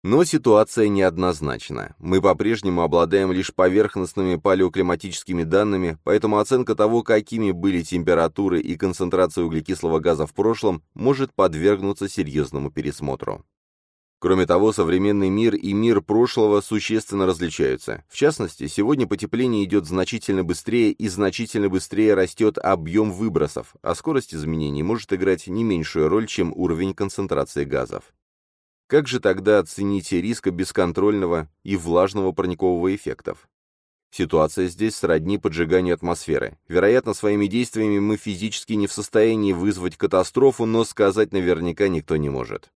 [SPEAKER 1] Но ситуация неоднозначна. Мы по-прежнему обладаем лишь поверхностными палеоклиматическими данными, поэтому оценка того, какими были температуры и концентрация углекислого газа в прошлом, может подвергнуться серьезному пересмотру. Кроме того, современный мир и мир прошлого существенно различаются. В частности, сегодня потепление идет значительно быстрее и значительно быстрее растет объем выбросов, а скорость изменений может играть не меньшую роль, чем уровень концентрации газов. Как же тогда оценить риск бесконтрольного и влажного парникового эффектов? Ситуация здесь сродни поджиганию атмосферы. Вероятно, своими действиями мы физически не в состоянии вызвать катастрофу, но сказать наверняка никто не может.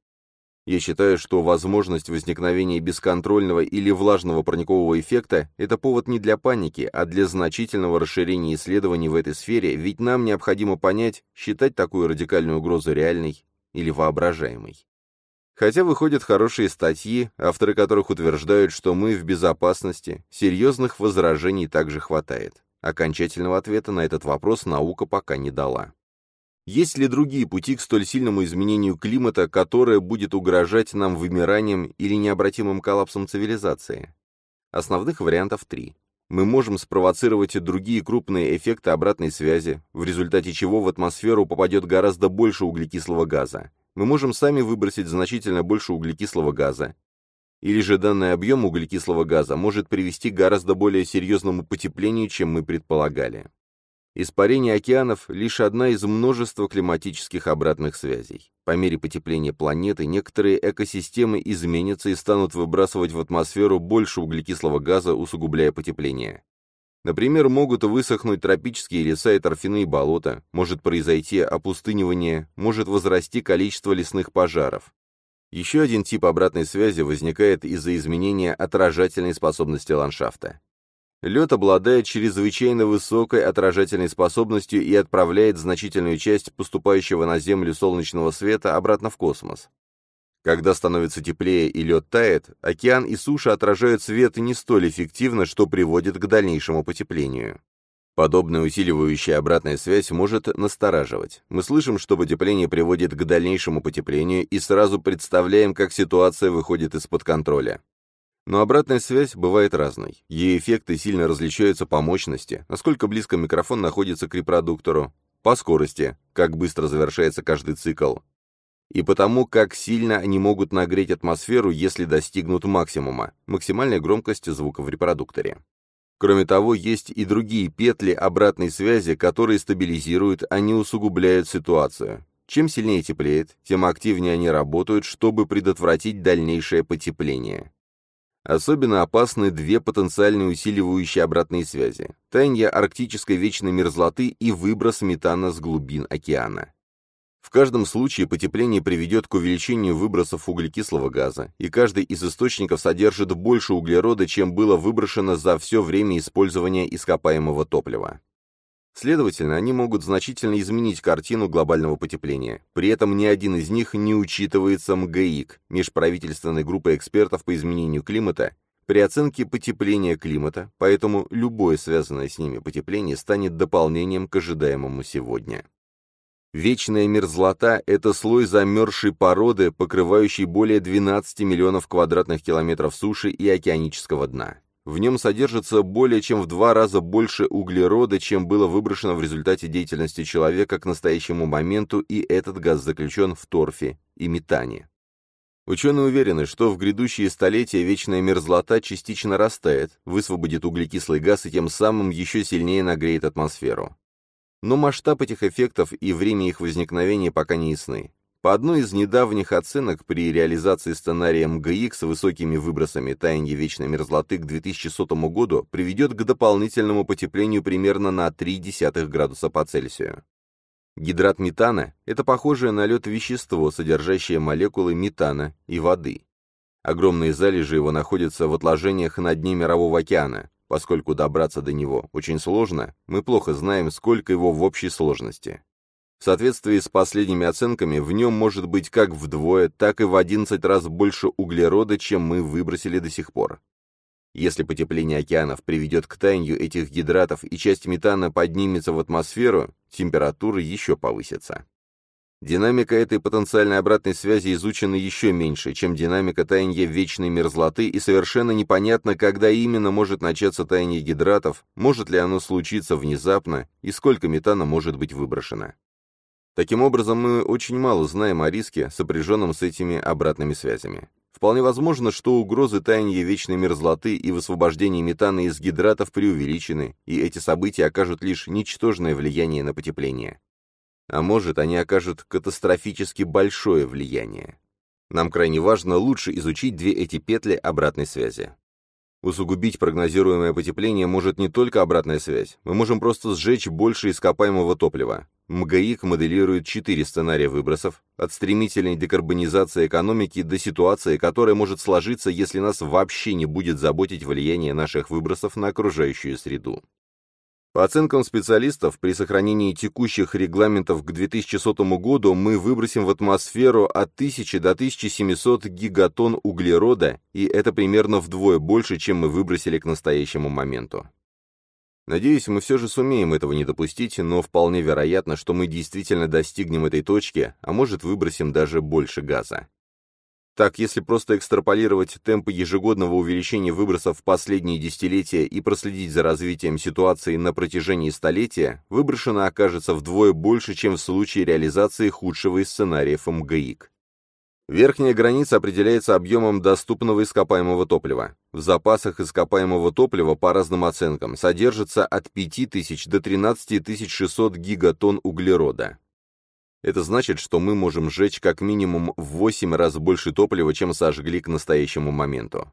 [SPEAKER 1] Я считаю, что возможность возникновения бесконтрольного или влажного парникового эффекта – это повод не для паники, а для значительного расширения исследований в этой сфере, ведь нам необходимо понять, считать такую радикальную угрозу реальной или воображаемой. Хотя выходят хорошие статьи, авторы которых утверждают, что мы в безопасности, серьезных возражений также хватает. Окончательного ответа на этот вопрос наука пока не дала. Есть ли другие пути к столь сильному изменению климата, которое будет угрожать нам вымиранием или необратимым коллапсом цивилизации? Основных вариантов три. Мы можем спровоцировать и другие крупные эффекты обратной связи, в результате чего в атмосферу попадет гораздо больше углекислого газа, мы можем сами выбросить значительно больше углекислого газа. Или же данный объем углекислого газа может привести к гораздо более серьезному потеплению, чем мы предполагали. Испарение океанов – лишь одна из множества климатических обратных связей. По мере потепления планеты некоторые экосистемы изменятся и станут выбрасывать в атмосферу больше углекислого газа, усугубляя потепление. Например, могут высохнуть тропические леса и торфяные болота, может произойти опустынивание, может возрасти количество лесных пожаров. Еще один тип обратной связи возникает из-за изменения отражательной способности ландшафта. Лед обладает чрезвычайно высокой отражательной способностью и отправляет значительную часть поступающего на Землю солнечного света обратно в космос. Когда становится теплее и лед тает, океан и суша отражают свет не столь эффективно, что приводит к дальнейшему потеплению. Подобная усиливающая обратная связь может настораживать. Мы слышим, что потепление приводит к дальнейшему потеплению и сразу представляем, как ситуация выходит из-под контроля. Но обратная связь бывает разной. Ее эффекты сильно различаются по мощности, насколько близко микрофон находится к репродуктору, по скорости, как быстро завершается каждый цикл, и потому, как сильно они могут нагреть атмосферу, если достигнут максимума, максимальная громкость звука в репродукторе. Кроме того, есть и другие петли обратной связи, которые стабилизируют, а не усугубляют ситуацию. Чем сильнее теплеет, тем активнее они работают, чтобы предотвратить дальнейшее потепление. Особенно опасны две потенциально усиливающие обратные связи – таяние арктической вечной мерзлоты и выброс метана с глубин океана. В каждом случае потепление приведет к увеличению выбросов углекислого газа, и каждый из источников содержит больше углерода, чем было выброшено за все время использования ископаемого топлива. Следовательно, они могут значительно изменить картину глобального потепления. При этом ни один из них не учитывается МГИК, межправительственной группой экспертов по изменению климата, при оценке потепления климата, поэтому любое связанное с ними потепление станет дополнением к ожидаемому сегодня. Вечная мерзлота – это слой замерзшей породы, покрывающий более 12 миллионов квадратных километров суши и океанического дна. В нем содержится более чем в два раза больше углерода, чем было выброшено в результате деятельности человека к настоящему моменту, и этот газ заключен в торфе и метане. Ученые уверены, что в грядущие столетия вечная мерзлота частично растает, высвободит углекислый газ и тем самым еще сильнее нагреет атмосферу. Но масштаб этих эффектов и время их возникновения пока не ясны. По одной из недавних оценок, при реализации сценария МГИК с высокими выбросами таяния вечной мерзлоты к 2100 году приведет к дополнительному потеплению примерно на 0,3 градуса по Цельсию. Гидрат метана – это похожее на лед вещество, содержащее молекулы метана и воды. Огромные залежи его находятся в отложениях на дне Мирового океана, Поскольку добраться до него очень сложно, мы плохо знаем, сколько его в общей сложности. В соответствии с последними оценками, в нем может быть как вдвое, так и в 11 раз больше углерода, чем мы выбросили до сих пор. Если потепление океанов приведет к таянию этих гидратов и часть метана поднимется в атмосферу, температура еще повысится. Динамика этой потенциальной обратной связи изучена еще меньше, чем динамика таяния вечной мерзлоты, и совершенно непонятно, когда именно может начаться таяние гидратов, может ли оно случиться внезапно и сколько метана может быть выброшено. Таким образом, мы очень мало знаем о риске, сопряженном с этими обратными связями. Вполне возможно, что угрозы таяния вечной мерзлоты и высвобождения метана из гидратов преувеличены, и эти события окажут лишь ничтожное влияние на потепление. А может, они окажут катастрофически большое влияние. Нам крайне важно лучше изучить две эти петли обратной связи. Усугубить прогнозируемое потепление может не только обратная связь. Мы можем просто сжечь больше ископаемого топлива. МГИК моделирует четыре сценария выбросов, от стремительной декарбонизации экономики до ситуации, которая может сложиться, если нас вообще не будет заботить влияние наших выбросов на окружающую среду. По оценкам специалистов, при сохранении текущих регламентов к 2100 году мы выбросим в атмосферу от 1000 до 1700 гигатон углерода, и это примерно вдвое больше, чем мы выбросили к настоящему моменту. Надеюсь, мы все же сумеем этого не допустить, но вполне вероятно, что мы действительно достигнем этой точки, а может выбросим даже больше газа. Так, если просто экстраполировать темпы ежегодного увеличения выбросов в последние десятилетия и проследить за развитием ситуации на протяжении столетия, выброшено окажется вдвое больше, чем в случае реализации худшего из сценариев МГИК. Верхняя граница определяется объемом доступного ископаемого топлива. В запасах ископаемого топлива, по разным оценкам, содержится от 5000 до 13600 гигатон углерода. Это значит, что мы можем сжечь как минимум в 8 раз больше топлива, чем сожгли к настоящему моменту.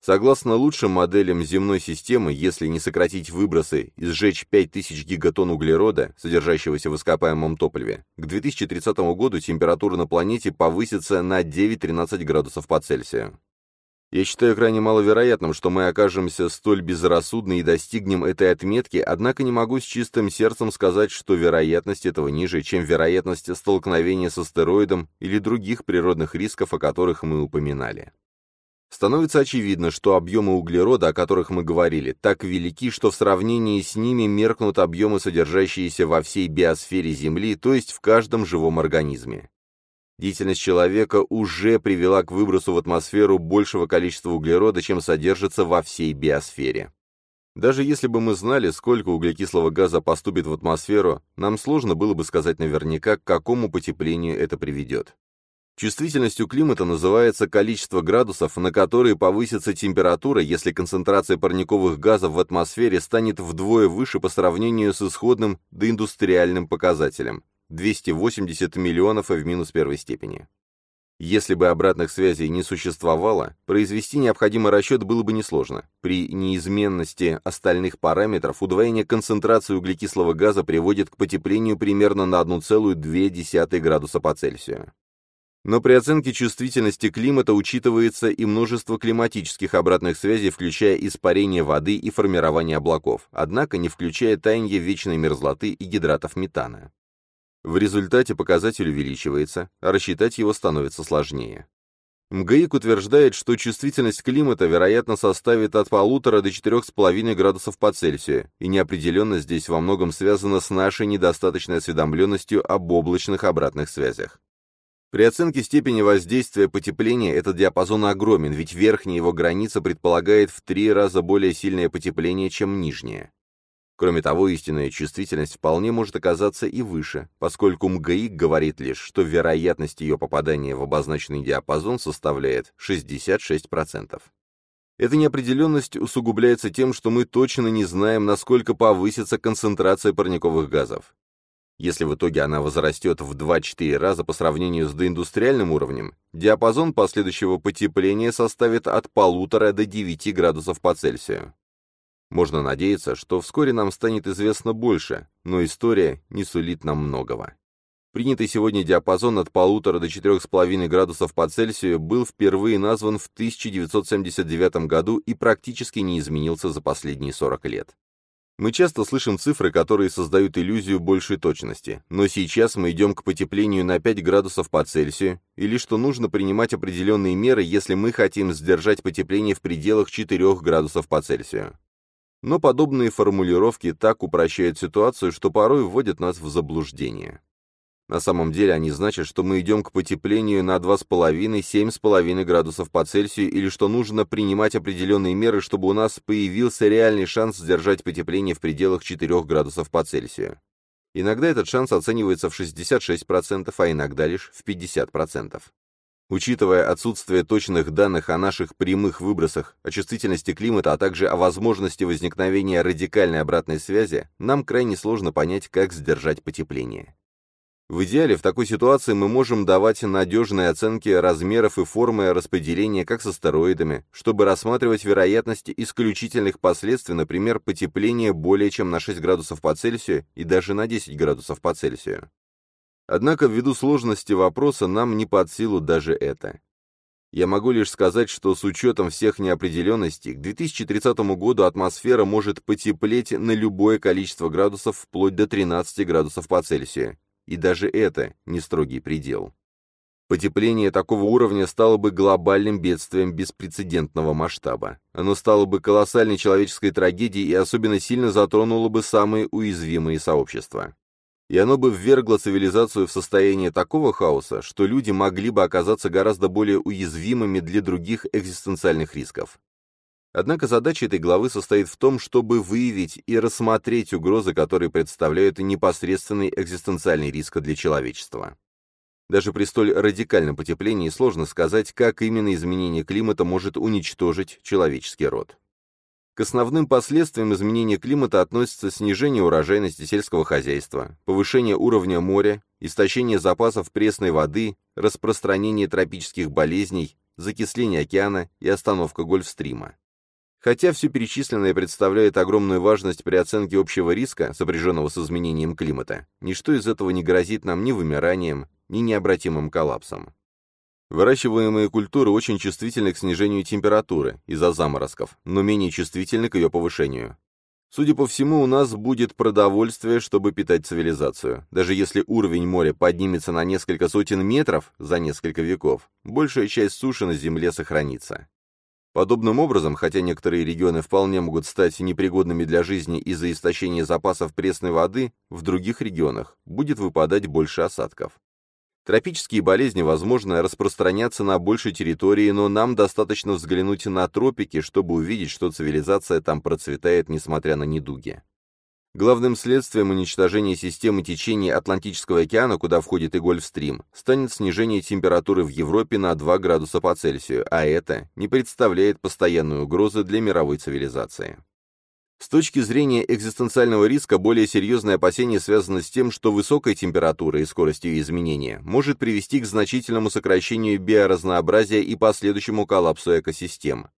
[SPEAKER 1] Согласно лучшим моделям земной системы, если не сократить выбросы и сжечь 5000 гигатон углерода, содержащегося в ископаемом топливе, к 2030 году температура на планете повысится на 9-13 градусов по Цельсию. Я считаю крайне маловероятным, что мы окажемся столь безрассудны и достигнем этой отметки, однако не могу с чистым сердцем сказать, что вероятность этого ниже, чем вероятность столкновения с астероидом или других природных рисков, о которых мы упоминали. Становится очевидно, что объемы углерода, о которых мы говорили, так велики, что в сравнении с ними меркнут объемы, содержащиеся во всей биосфере Земли, то есть в каждом живом организме. Деятельность человека уже привела к выбросу в атмосферу большего количества углерода, чем содержится во всей биосфере. Даже если бы мы знали, сколько углекислого газа поступит в атмосферу, нам сложно было бы сказать наверняка, к какому потеплению это приведет. Чувствительностью климата называется количество градусов, на которые повысится температура, если концентрация парниковых газов в атмосфере станет вдвое выше по сравнению с исходным доиндустриальным показателем – 280 миллионов в минус первой степени. Если бы обратных связей не существовало, произвести необходимый расчет было бы несложно. При неизменности остальных параметров удвоение концентрации углекислого газа приводит к потеплению примерно на 1,2 градуса по Цельсию. Но при оценке чувствительности климата учитывается и множество климатических обратных связей, включая испарение воды и формирование облаков, однако не включая таяние вечной мерзлоты и гидратов метана. В результате показатель увеличивается, а рассчитать его становится сложнее. МГИК утверждает, что чувствительность климата, вероятно, составит от полутора до четырех с половиной градусов по Цельсию, и неопределенность здесь во многом связана с нашей недостаточной осведомленностью об облачных обратных связях. При оценке степени воздействия потепления этот диапазон огромен, ведь верхняя его граница предполагает в три раза более сильное потепление, чем нижняя. Кроме того, истинная чувствительность вполне может оказаться и выше, поскольку МГИК говорит лишь, что вероятность ее попадания в обозначенный диапазон составляет 66%. Эта неопределенность усугубляется тем, что мы точно не знаем, насколько повысится концентрация парниковых газов. Если в итоге она возрастет в 2-4 раза по сравнению с доиндустриальным уровнем, диапазон последующего потепления составит от полутора до 9 градусов по Цельсию. Можно надеяться, что вскоре нам станет известно больше, но история не сулит нам многого. Принятый сегодня диапазон от полутора до 4,5 градусов по Цельсию был впервые назван в 1979 году и практически не изменился за последние 40 лет. Мы часто слышим цифры, которые создают иллюзию большей точности, но сейчас мы идем к потеплению на 5 градусов по Цельсию, или что нужно принимать определенные меры, если мы хотим сдержать потепление в пределах 4 градусов по Цельсию. Но подобные формулировки так упрощают ситуацию, что порой вводят нас в заблуждение. На самом деле они значат, что мы идем к потеплению на 2,5-7,5 градусов по Цельсию или что нужно принимать определенные меры, чтобы у нас появился реальный шанс сдержать потепление в пределах 4 градусов по Цельсию. Иногда этот шанс оценивается в 66%, а иногда лишь в 50%. Учитывая отсутствие точных данных о наших прямых выбросах, о чувствительности климата, а также о возможности возникновения радикальной обратной связи, нам крайне сложно понять, как сдержать потепление. В идеале в такой ситуации мы можем давать надежные оценки размеров и формы распределения как с астероидами, чтобы рассматривать вероятности исключительных последствий, например, потепления более чем на 6 градусов по Цельсию и даже на 10 градусов по Цельсию. Однако ввиду сложности вопроса нам не под силу даже это. Я могу лишь сказать, что с учетом всех неопределенностей, к 2030 году атмосфера может потеплеть на любое количество градусов вплоть до 13 градусов по Цельсию, и даже это не строгий предел. Потепление такого уровня стало бы глобальным бедствием беспрецедентного масштаба. Оно стало бы колоссальной человеческой трагедией и особенно сильно затронуло бы самые уязвимые сообщества. И оно бы ввергло цивилизацию в состояние такого хаоса, что люди могли бы оказаться гораздо более уязвимыми для других экзистенциальных рисков. Однако задача этой главы состоит в том, чтобы выявить и рассмотреть угрозы, которые представляют непосредственный экзистенциальный риск для человечества. Даже при столь радикальном потеплении сложно сказать, как именно изменение климата может уничтожить человеческий род. К основным последствиям изменения климата относятся снижение урожайности сельского хозяйства, повышение уровня моря, истощение запасов пресной воды, распространение тропических болезней, закисление океана и остановка Гольфстрима. Хотя все перечисленное представляет огромную важность при оценке общего риска, сопряженного с изменением климата, ничто из этого не грозит нам ни вымиранием, ни необратимым коллапсом. Выращиваемые культуры очень чувствительны к снижению температуры из-за заморозков, но менее чувствительны к ее повышению. Судя по всему, у нас будет продовольствие, чтобы питать цивилизацию. Даже если уровень моря поднимется на несколько сотен метров за несколько веков, большая часть суши на Земле сохранится. Подобным образом, хотя некоторые регионы вполне могут стать непригодными для жизни из-за истощения запасов пресной воды, в других регионах будет выпадать больше осадков. Тропические болезни, возможно, распространятся на большей территории, но нам достаточно взглянуть на тропики, чтобы увидеть, что цивилизация там процветает, несмотря на недуги. Главным следствием уничтожения системы течения Атлантического океана, куда входит и Гольфстрим, станет снижение температуры в Европе на 2 градуса по Цельсию, а это не представляет постоянной угрозы для мировой цивилизации. С точки зрения экзистенциального риска, более серьезные опасения связаны с тем, что высокая температура и скорость ее изменения может привести к значительному сокращению биоразнообразия и последующему коллапсу экосистем.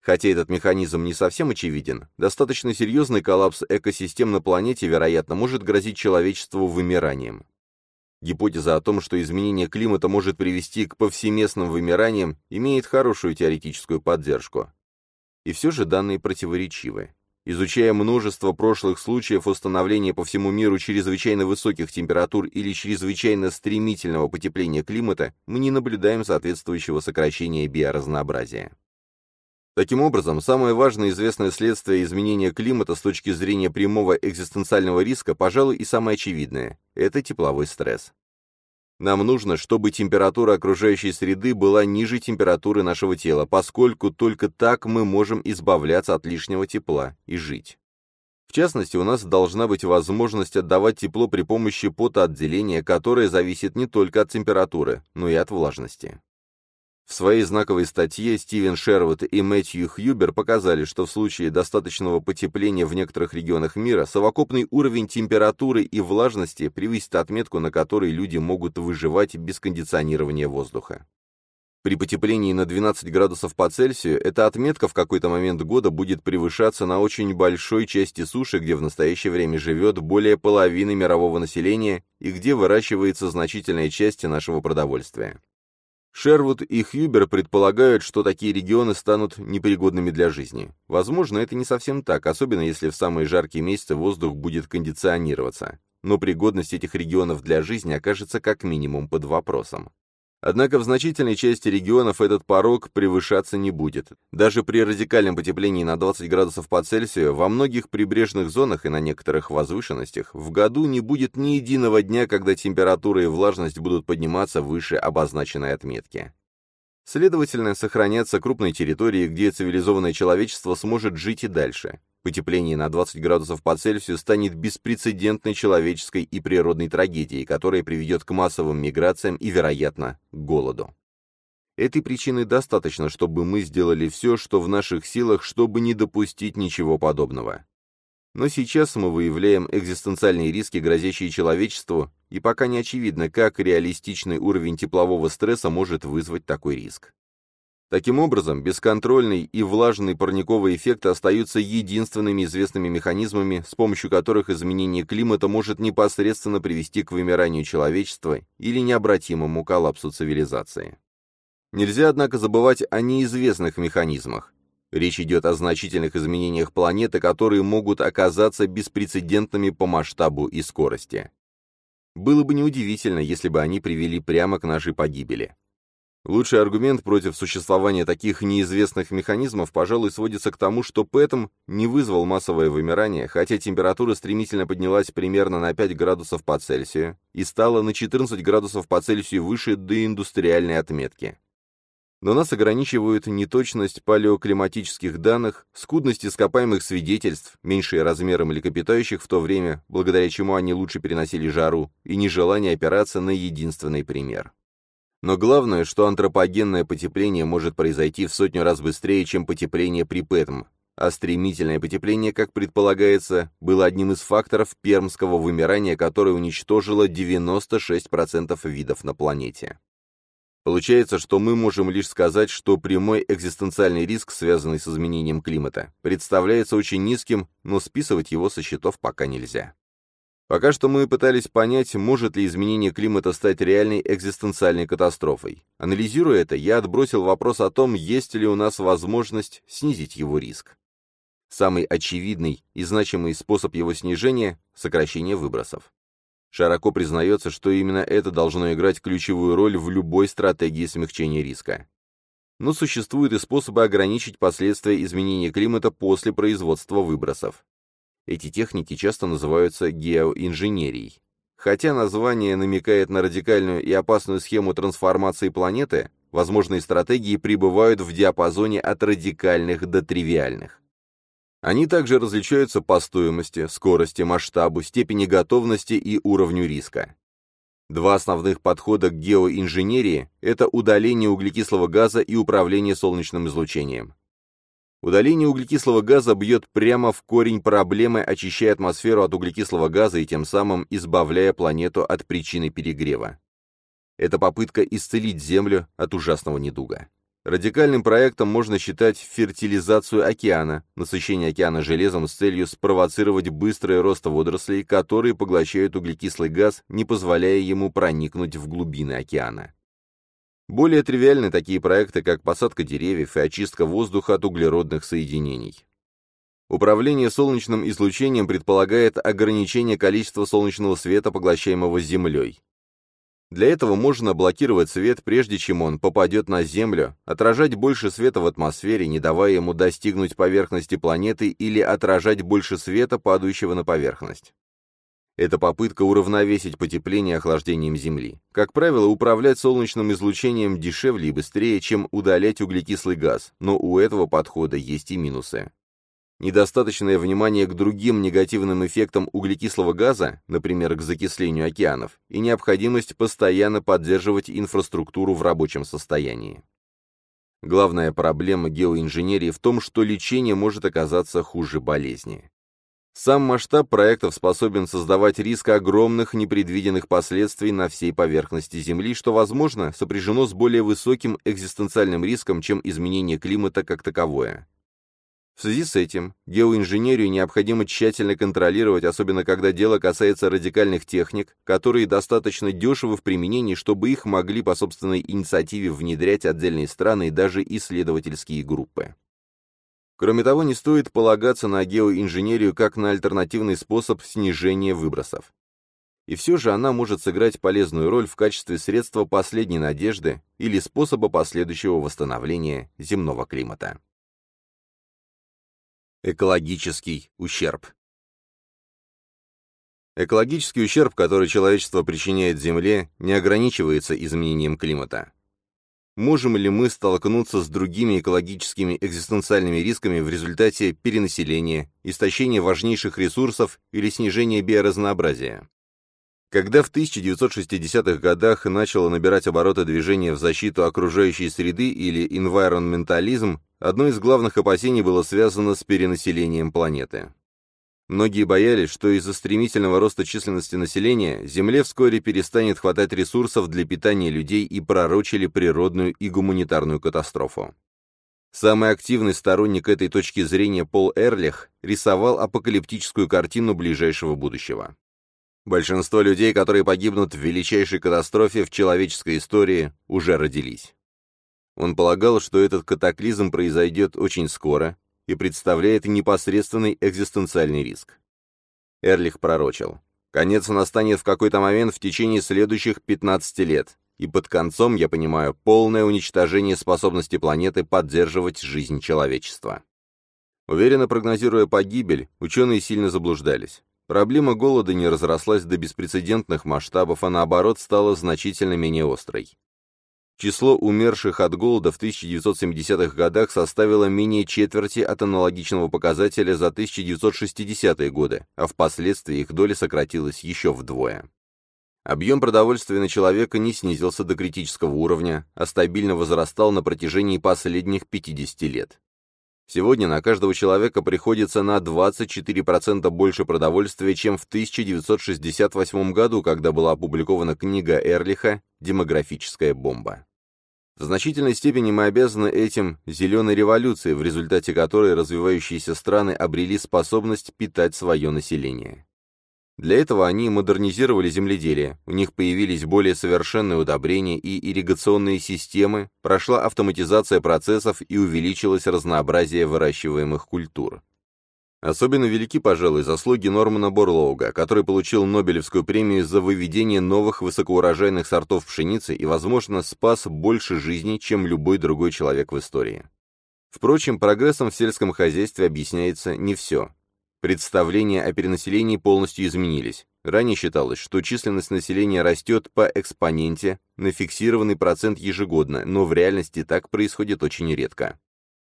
[SPEAKER 1] Хотя этот механизм не совсем очевиден, достаточно серьезный коллапс экосистем на планете, вероятно, может грозить человечеству вымиранием. Гипотеза о том, что изменение климата может привести к повсеместным вымираниям, имеет хорошую теоретическую поддержку. И все же данные противоречивы. Изучая множество прошлых случаев установления по всему миру чрезвычайно высоких температур или чрезвычайно стремительного потепления климата, мы не наблюдаем соответствующего сокращения биоразнообразия. Таким образом, самое важное известное следствие изменения климата с точки зрения прямого экзистенциального риска, пожалуй, и самое очевидное – это тепловой стресс. Нам нужно, чтобы температура окружающей среды была ниже температуры нашего тела, поскольку только так мы можем избавляться от лишнего тепла и жить. В частности, у нас должна быть возможность отдавать тепло при помощи потоотделения, которое зависит не только от температуры, но и от влажности. В своей знаковой статье Стивен Шервуд и Мэтью Хьюбер показали, что в случае достаточного потепления в некоторых регионах мира совокупный уровень температуры и влажности превысит отметку, на которой люди могут выживать без кондиционирования воздуха. При потеплении на 12 градусов по Цельсию эта отметка в какой-то момент года будет превышаться на очень большой части суши, где в настоящее время живет более половины мирового населения и где выращивается значительная часть нашего продовольствия. Шервуд и Хьюбер предполагают, что такие регионы станут непригодными для жизни. Возможно, это не совсем так, особенно если в самые жаркие месяцы воздух будет кондиционироваться. Но пригодность этих регионов для жизни окажется как минимум под вопросом. Однако в значительной части регионов этот порог превышаться не будет. Даже при радикальном потеплении на 20 градусов по Цельсию во многих прибрежных зонах и на некоторых возвышенностях в году не будет ни единого дня, когда температура и влажность будут подниматься выше обозначенной отметки. Следовательно, сохранятся крупные территории, где цивилизованное человечество сможет жить и дальше. Потепление на 20 градусов по Цельсию станет беспрецедентной человеческой и природной трагедией, которая приведет к массовым миграциям и, вероятно, к голоду. Этой причины достаточно, чтобы мы сделали все, что в наших силах, чтобы не допустить ничего подобного. Но сейчас мы выявляем экзистенциальные риски, грозящие человечеству, и пока не очевидно, как реалистичный уровень теплового стресса может вызвать такой риск. Таким образом, бесконтрольный и влажный парниковый эффект остаются единственными известными механизмами, с помощью которых изменение климата может непосредственно привести к вымиранию человечества или необратимому коллапсу цивилизации. Нельзя, однако, забывать о неизвестных механизмах. Речь идет о значительных изменениях планеты, которые могут оказаться беспрецедентными по масштабу и скорости. Было бы неудивительно, если бы они привели прямо к нашей погибели. Лучший аргумент против существования таких неизвестных механизмов, пожалуй, сводится к тому, что Пэтом не вызвал массовое вымирание, хотя температура стремительно поднялась примерно на 5 градусов по Цельсию и стала на 14 градусов по Цельсию выше доиндустриальной отметки. Но нас ограничивают неточность палеоклиматических данных, скудность ископаемых свидетельств, меньшие размеры млекопитающих в то время, благодаря чему они лучше переносили жару, и нежелание опираться на единственный пример. Но главное, что антропогенное потепление может произойти в сотню раз быстрее, чем потепление при Пэтм, а стремительное потепление, как предполагается, было одним из факторов пермского вымирания, которое уничтожило 96% видов на планете. Получается, что мы можем лишь сказать, что прямой экзистенциальный риск, связанный с изменением климата, представляется очень низким, но списывать его со счетов пока нельзя. Пока что мы пытались понять, может ли изменение климата стать реальной экзистенциальной катастрофой. Анализируя это, я отбросил вопрос о том, есть ли у нас возможность снизить его риск. Самый очевидный и значимый способ его снижения – сокращение выбросов. Широко признается, что именно это должно играть ключевую роль в любой стратегии смягчения риска. Но существуют и способы ограничить последствия изменения климата после производства выбросов. Эти техники часто называются геоинженерией. Хотя название намекает на радикальную и опасную схему трансформации планеты, возможные стратегии пребывают в диапазоне от радикальных до тривиальных. Они также различаются по стоимости, скорости, масштабу, степени готовности и уровню риска. Два основных подхода к геоинженерии – это удаление углекислого газа и управление солнечным излучением. Удаление углекислого газа бьет прямо в корень проблемы, очищая атмосферу от углекислого газа и тем самым избавляя планету от причины перегрева. Это попытка исцелить Землю от ужасного недуга. Радикальным проектом можно считать фертилизацию океана, насыщение океана железом с целью спровоцировать быстрый рост водорослей, которые поглощают углекислый газ, не позволяя ему проникнуть в глубины океана. Более тривиальны такие проекты, как посадка деревьев и очистка воздуха от углеродных соединений. Управление солнечным излучением предполагает ограничение количества солнечного света, поглощаемого Землей. Для этого можно блокировать свет, прежде чем он попадет на Землю, отражать больше света в атмосфере, не давая ему достигнуть поверхности планеты или отражать больше света, падающего на поверхность. Это попытка уравновесить потепление охлаждением Земли. Как правило, управлять солнечным излучением дешевле и быстрее, чем удалять углекислый газ, но у этого подхода есть и минусы. Недостаточное внимание к другим негативным эффектам углекислого газа, например, к закислению океанов, и необходимость постоянно поддерживать инфраструктуру в рабочем состоянии. Главная проблема геоинженерии в том, что лечение может оказаться хуже болезни. Сам масштаб проектов способен создавать риск огромных непредвиденных последствий на всей поверхности Земли, что, возможно, сопряжено с более высоким экзистенциальным риском, чем изменение климата как таковое. В связи с этим геоинженерию необходимо тщательно контролировать, особенно когда дело касается радикальных техник, которые достаточно дешевы в применении, чтобы их могли по собственной инициативе внедрять отдельные страны и даже исследовательские группы. Кроме того, не стоит полагаться на геоинженерию как на альтернативный способ снижения выбросов. И все же она может сыграть полезную роль в качестве средства последней надежды или способа последующего восстановления земного климата. Экологический ущерб. Экологический ущерб, который человечество причиняет Земле, не ограничивается изменением климата. Можем ли мы столкнуться с другими экологическими экзистенциальными рисками в результате перенаселения, истощения важнейших ресурсов или снижения биоразнообразия? Когда в 1960-х годах начало набирать обороты движение в защиту окружающей среды или environmentalism, Одно из главных опасений было связано с перенаселением планеты. Многие боялись, что из-за стремительного роста численности населения Земле вскоре перестанет хватать ресурсов для питания людей и пророчили природную и гуманитарную катастрофу. Самый активный сторонник этой точки зрения Пол Эрлих рисовал апокалиптическую картину ближайшего будущего. Большинство людей, которые погибнут в величайшей катастрофе в человеческой истории, уже родились. Он полагал, что этот катаклизм произойдет очень скоро и представляет непосредственный экзистенциальный риск. Эрлих пророчил. Конец настанет в какой-то момент в течение следующих 15 лет, и под концом, я понимаю, полное уничтожение способности планеты поддерживать жизнь человечества. Уверенно прогнозируя погибель, ученые сильно заблуждались. Проблема голода не разрослась до беспрецедентных масштабов, а наоборот стала значительно менее острой. Число умерших от голода в 1970-х годах составило менее четверти от аналогичного показателя за 1960-е годы, а впоследствии их доля сократилась еще вдвое. Объем продовольствия на человека не снизился до критического уровня, а стабильно возрастал на протяжении последних 50 лет. Сегодня на каждого человека приходится на 24% больше продовольствия, чем в 1968 году, когда была опубликована книга Эрлиха «Демографическая бомба». В значительной степени мы обязаны этим зеленой революции, в результате которой развивающиеся страны обрели способность питать свое население. Для этого они модернизировали земледелие, у них появились более совершенные удобрения и ирригационные системы, прошла автоматизация процессов и увеличилось разнообразие выращиваемых культур. Особенно велики, пожалуй, заслуги Нормана Борлоуга, который получил Нобелевскую премию за выведение новых высокоурожайных сортов пшеницы и, возможно, спас больше жизней, чем любой другой человек в истории. Впрочем, прогрессом в сельском хозяйстве объясняется не все. Представления о перенаселении полностью изменились. Ранее считалось, что численность населения растет по экспоненте на фиксированный процент ежегодно, но в реальности так происходит очень редко.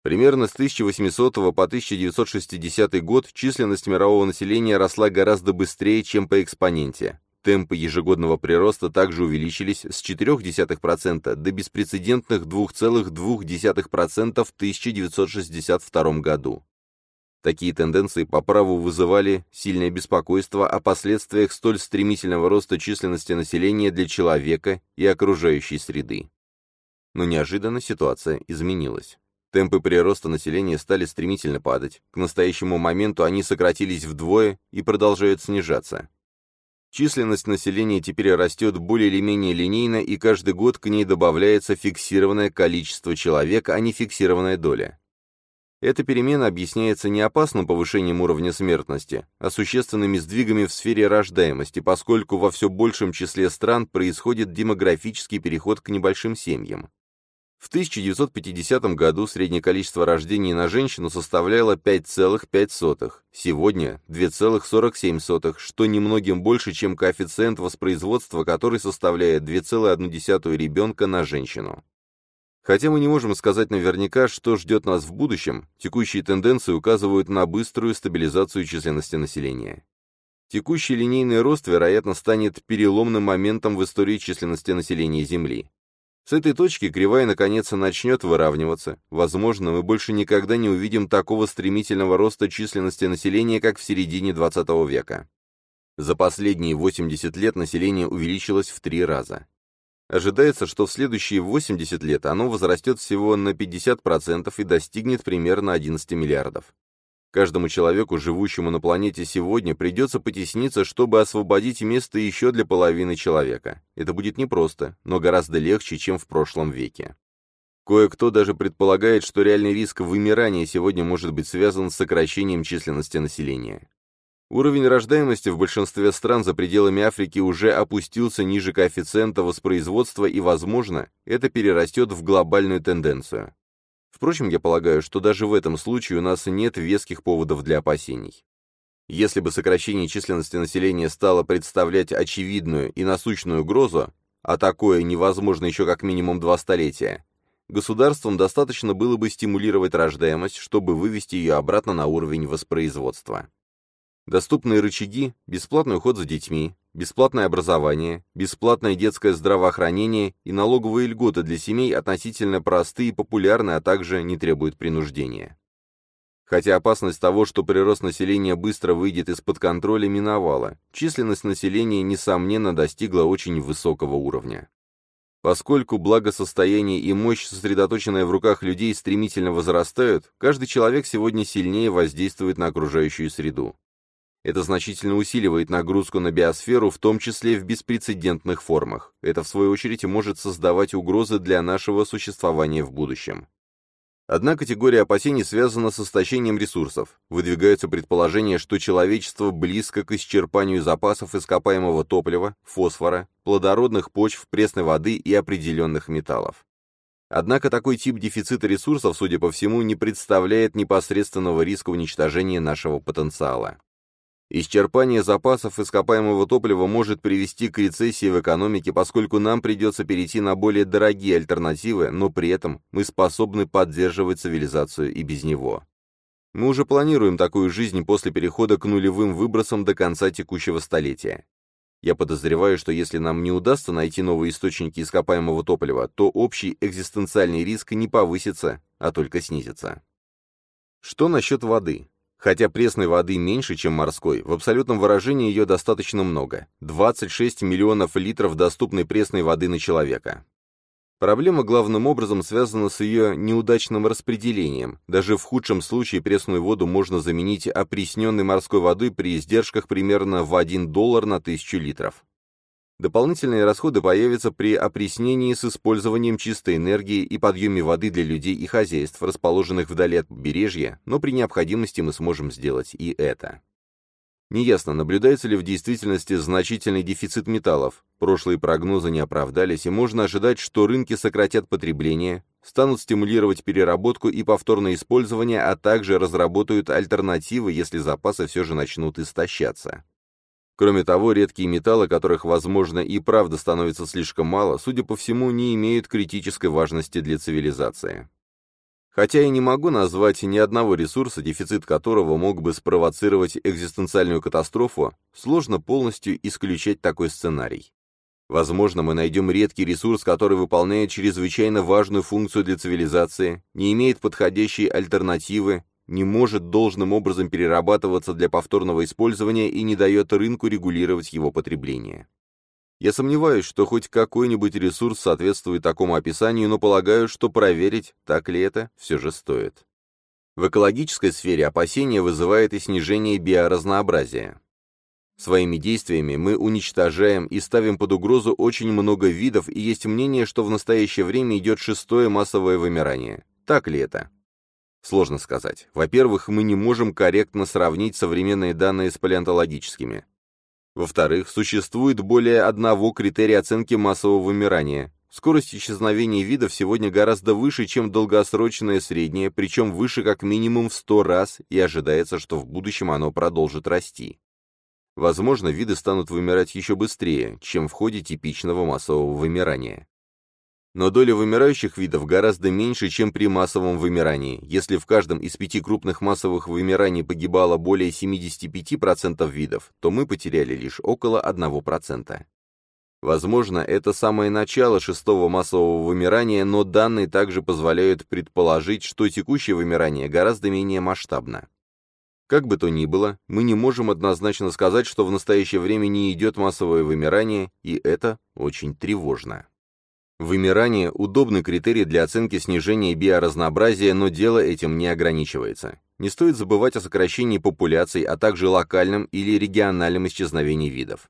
[SPEAKER 1] Примерно с 1800 по 1960 год численность мирового населения росла гораздо быстрее, чем по экспоненте. Темпы ежегодного прироста также увеличились с 0,4% до беспрецедентных 2,2% в 1962 году. Такие тенденции по праву вызывали сильное беспокойство о последствиях столь стремительного роста численности населения для человека и окружающей среды. Но неожиданно ситуация изменилась. Темпы прироста населения стали стремительно падать. К настоящему моменту они сократились вдвое и продолжают снижаться. Численность населения теперь растет более или менее линейно, и каждый год к ней добавляется фиксированное количество человек, а не фиксированная доля. Эта перемена объясняется не опасным повышением уровня смертности, а существенными сдвигами в сфере рождаемости, поскольку во все большем числе стран происходит демографический переход к небольшим семьям. В 1950 году среднее количество рождений на женщину составляло 5,5, сегодня 2,47, что немногим больше, чем коэффициент воспроизводства, который составляет 2,1 ребенка на женщину. Хотя мы не можем сказать наверняка, что ждет нас в будущем, текущие тенденции указывают на быструю стабилизацию численности населения. Текущий линейный рост, вероятно, станет переломным моментом в истории численности населения Земли. С этой точки кривая наконец начнет выравниваться. Возможно, мы больше никогда не увидим такого стремительного роста численности населения, как в середине 20 века. За последние 80 лет население увеличилось в три раза. Ожидается, что в следующие 80 лет оно возрастет всего на 50% и достигнет примерно 11 миллиардов. Каждому человеку, живущему на планете сегодня, придется потесниться, чтобы освободить место еще для половины человека. Это будет непросто, но гораздо легче, чем в прошлом веке. Кое-кто даже предполагает, что реальный риск вымирания сегодня может быть связан с сокращением численности населения. Уровень рождаемости в большинстве стран за пределами Африки уже опустился ниже коэффициента воспроизводства и, возможно, это перерастет в глобальную тенденцию. Впрочем, я полагаю, что даже в этом случае у нас нет веских поводов для опасений. Если бы сокращение численности населения стало представлять очевидную и насущную угрозу, а такое невозможно еще как минимум два столетия, государствам достаточно было бы стимулировать рождаемость, чтобы вывести ее обратно на уровень воспроизводства. Доступные рычаги, бесплатный уход за детьми, бесплатное образование, бесплатное детское здравоохранение и налоговые льготы для семей относительно просты и популярны, а также не требуют принуждения. Хотя опасность того, что прирост населения быстро выйдет из-под контроля, миновала, численность населения, несомненно, достигла очень высокого уровня. Поскольку благосостояние и мощь, сосредоточенная в руках людей, стремительно возрастают, каждый человек сегодня сильнее воздействует на окружающую среду. Это значительно усиливает нагрузку на биосферу, в том числе в беспрецедентных формах. Это, в свою очередь, может создавать угрозы для нашего существования в будущем. Одна категория опасений связана с истощением ресурсов. Выдвигаются предположения, что человечество близко к исчерпанию запасов ископаемого топлива, фосфора, плодородных почв, пресной воды и определенных металлов. Однако такой тип дефицита ресурсов, судя по всему, не представляет непосредственного риска уничтожения нашего потенциала. Исчерпание запасов ископаемого топлива может привести к рецессии в экономике, поскольку нам придется перейти на более дорогие альтернативы, но при этом мы способны поддерживать цивилизацию и без него. Мы уже планируем такую жизнь после перехода к нулевым выбросам до конца текущего столетия. Я подозреваю, что если нам не удастся найти новые источники ископаемого топлива, то общий экзистенциальный риск не повысится, а только снизится. Что насчет воды? Хотя пресной воды меньше, чем морской, в абсолютном выражении ее достаточно много – 26 миллионов литров доступной пресной воды на человека. Проблема главным образом связана с ее неудачным распределением. Даже в худшем случае пресную воду можно заменить опресненной морской водой при издержках примерно в 1 доллар на 1000 литров. Дополнительные расходы появятся при опреснении с использованием чистой энергии и подъеме воды для людей и хозяйств, расположенных вдали от побережья, но при необходимости мы сможем сделать и это. Неясно, наблюдается ли в действительности значительный дефицит металлов. Прошлые прогнозы не оправдались, и можно ожидать, что рынки сократят потребление, станут стимулировать переработку и повторное использование, а также разработают альтернативы, если запасы все же начнут истощаться. Кроме того, редкие металлы, которых, возможно, и правда становится слишком мало, судя по всему, не имеют критической важности для цивилизации. Хотя я не могу назвать ни одного ресурса, дефицит которого мог бы спровоцировать экзистенциальную катастрофу, сложно полностью исключать такой сценарий. Возможно, мы найдем редкий ресурс, который выполняет чрезвычайно важную функцию для цивилизации, не имеет подходящей альтернативы, не может должным образом перерабатываться для повторного использования и не дает рынку регулировать его потребление. Я сомневаюсь, что хоть какой-нибудь ресурс соответствует такому описанию, но полагаю, что проверить, так ли это, все же стоит. В экологической сфере опасения вызывает и снижение биоразнообразия. Своими действиями мы уничтожаем и ставим под угрозу очень много видов, и есть мнение, что в настоящее время идет шестое массовое вымирание. Так ли это? Сложно сказать. Во-первых, мы не можем корректно сравнить современные данные с палеонтологическими. Во-вторых, существует более одного критерия оценки массового вымирания. Скорость исчезновения видов сегодня гораздо выше, чем долгосрочное среднее, причем выше как минимум в 100 раз, и ожидается, что в будущем оно продолжит расти. Возможно, виды станут вымирать еще быстрее, чем в ходе типичного массового вымирания. Но доля вымирающих видов гораздо меньше, чем при массовом вымирании. Если в каждом из пяти крупных массовых вымираний погибало более 75% видов, то мы потеряли лишь около 1%. Возможно, это самое начало шестого массового вымирания, но данные также позволяют предположить, что текущее вымирание гораздо менее масштабно. Как бы то ни было, мы не можем однозначно сказать, что в настоящее время не идет массовое вымирание, и это очень тревожно. Вымирание – удобный критерий для оценки снижения биоразнообразия, но дело этим не ограничивается. Не стоит забывать о сокращении популяций, а также локальном или региональном исчезновении видов.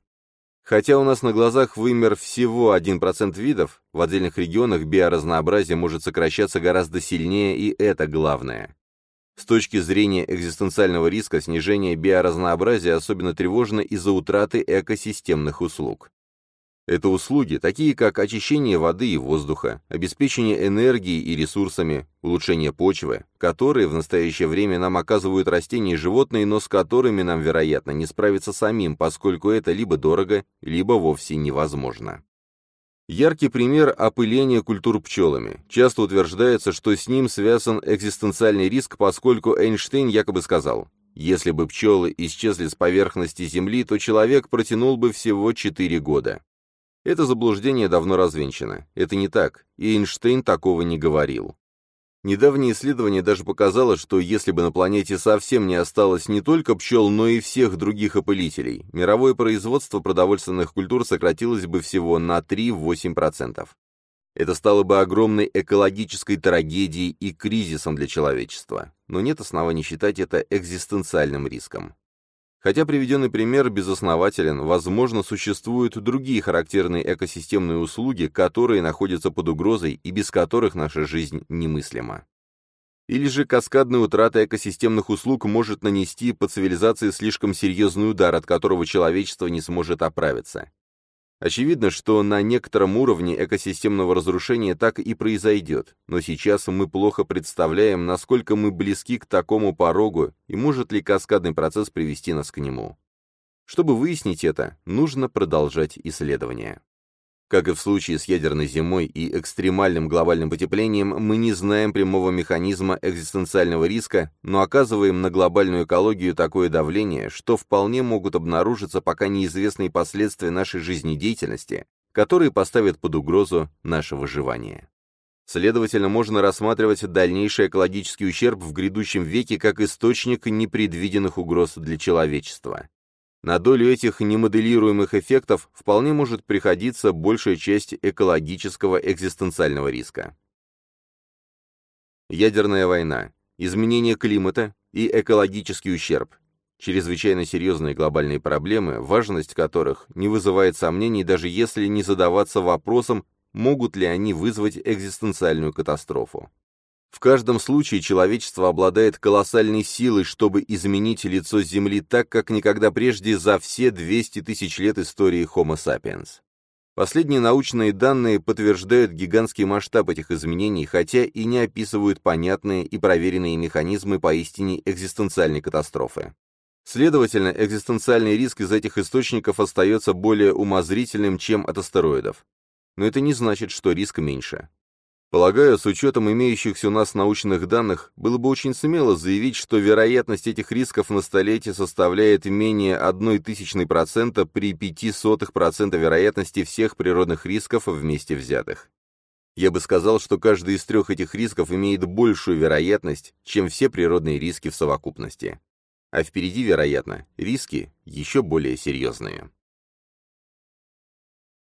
[SPEAKER 1] Хотя у нас на глазах вымер всего 1% видов, в отдельных регионах биоразнообразие может сокращаться гораздо сильнее, и это главное. С точки зрения экзистенциального риска снижение биоразнообразия особенно тревожно из-за утраты экосистемных услуг. Это услуги, такие как очищение воды и воздуха, обеспечение энергией и ресурсами, улучшение почвы, которые в настоящее время нам оказывают растения и животные, но с которыми нам, вероятно, не справиться самим, поскольку это либо дорого, либо вовсе невозможно. Яркий пример – опыления культур пчелами. Часто утверждается, что с ним связан экзистенциальный риск, поскольку Эйнштейн якобы сказал, если бы пчелы исчезли с поверхности Земли, то человек протянул бы всего 4 года. Это заблуждение давно развенчано. Это не так, и Эйнштейн такого не говорил. Недавнее исследование даже показало, что если бы на планете совсем не осталось не только пчел, но и всех других опылителей, мировое производство продовольственных культур сократилось бы всего на 3-8%. Это стало бы огромной экологической трагедией и кризисом для человечества, но нет оснований считать это экзистенциальным риском. Хотя приведенный пример безоснователен, возможно, существуют другие характерные экосистемные услуги, которые находятся под угрозой и без которых наша жизнь немыслима. Или же каскадная утрата экосистемных услуг может нанести по цивилизации слишком серьезный удар, от которого человечество не сможет оправиться. Очевидно, что на некотором уровне экосистемного разрушения так и произойдет, но сейчас мы плохо представляем, насколько мы близки к такому порогу и может ли каскадный процесс привести нас к нему. Чтобы выяснить это, нужно продолжать исследования. Как и в случае с ядерной зимой и экстремальным глобальным потеплением, мы не знаем прямого механизма экзистенциального риска, но оказываем на глобальную экологию такое давление, что вполне могут обнаружиться пока неизвестные последствия нашей жизнедеятельности, которые поставят под угрозу наше выживание. Следовательно, можно рассматривать дальнейший экологический ущерб в грядущем веке как источник непредвиденных угроз для человечества. На долю этих немоделируемых эффектов вполне может приходиться большая часть экологического экзистенциального риска. Ядерная война, изменение климата и экологический ущерб – чрезвычайно серьезные глобальные проблемы, важность которых не вызывает сомнений, даже если не задаваться вопросом, могут ли они вызвать экзистенциальную катастрофу. В каждом случае человечество обладает колоссальной силой, чтобы изменить лицо Земли так, как никогда прежде за все 200 тысяч лет истории Homo sapiens. Последние научные данные подтверждают гигантский масштаб этих изменений, хотя и не описывают понятные и проверенные механизмы поистине экзистенциальной катастрофы. Следовательно, экзистенциальный риск из этих источников остается более умозрительным, чем от астероидов. Но это не значит, что риск меньше. Полагаю, с учетом имеющихся у нас научных данных, было бы очень смело заявить, что вероятность этих рисков на столетие составляет менее 0,01% при 0,05% вероятности всех природных рисков вместе взятых. Я бы сказал, что каждый из трех этих рисков имеет большую вероятность, чем все природные риски в совокупности. А впереди, вероятно, риски еще более серьезные.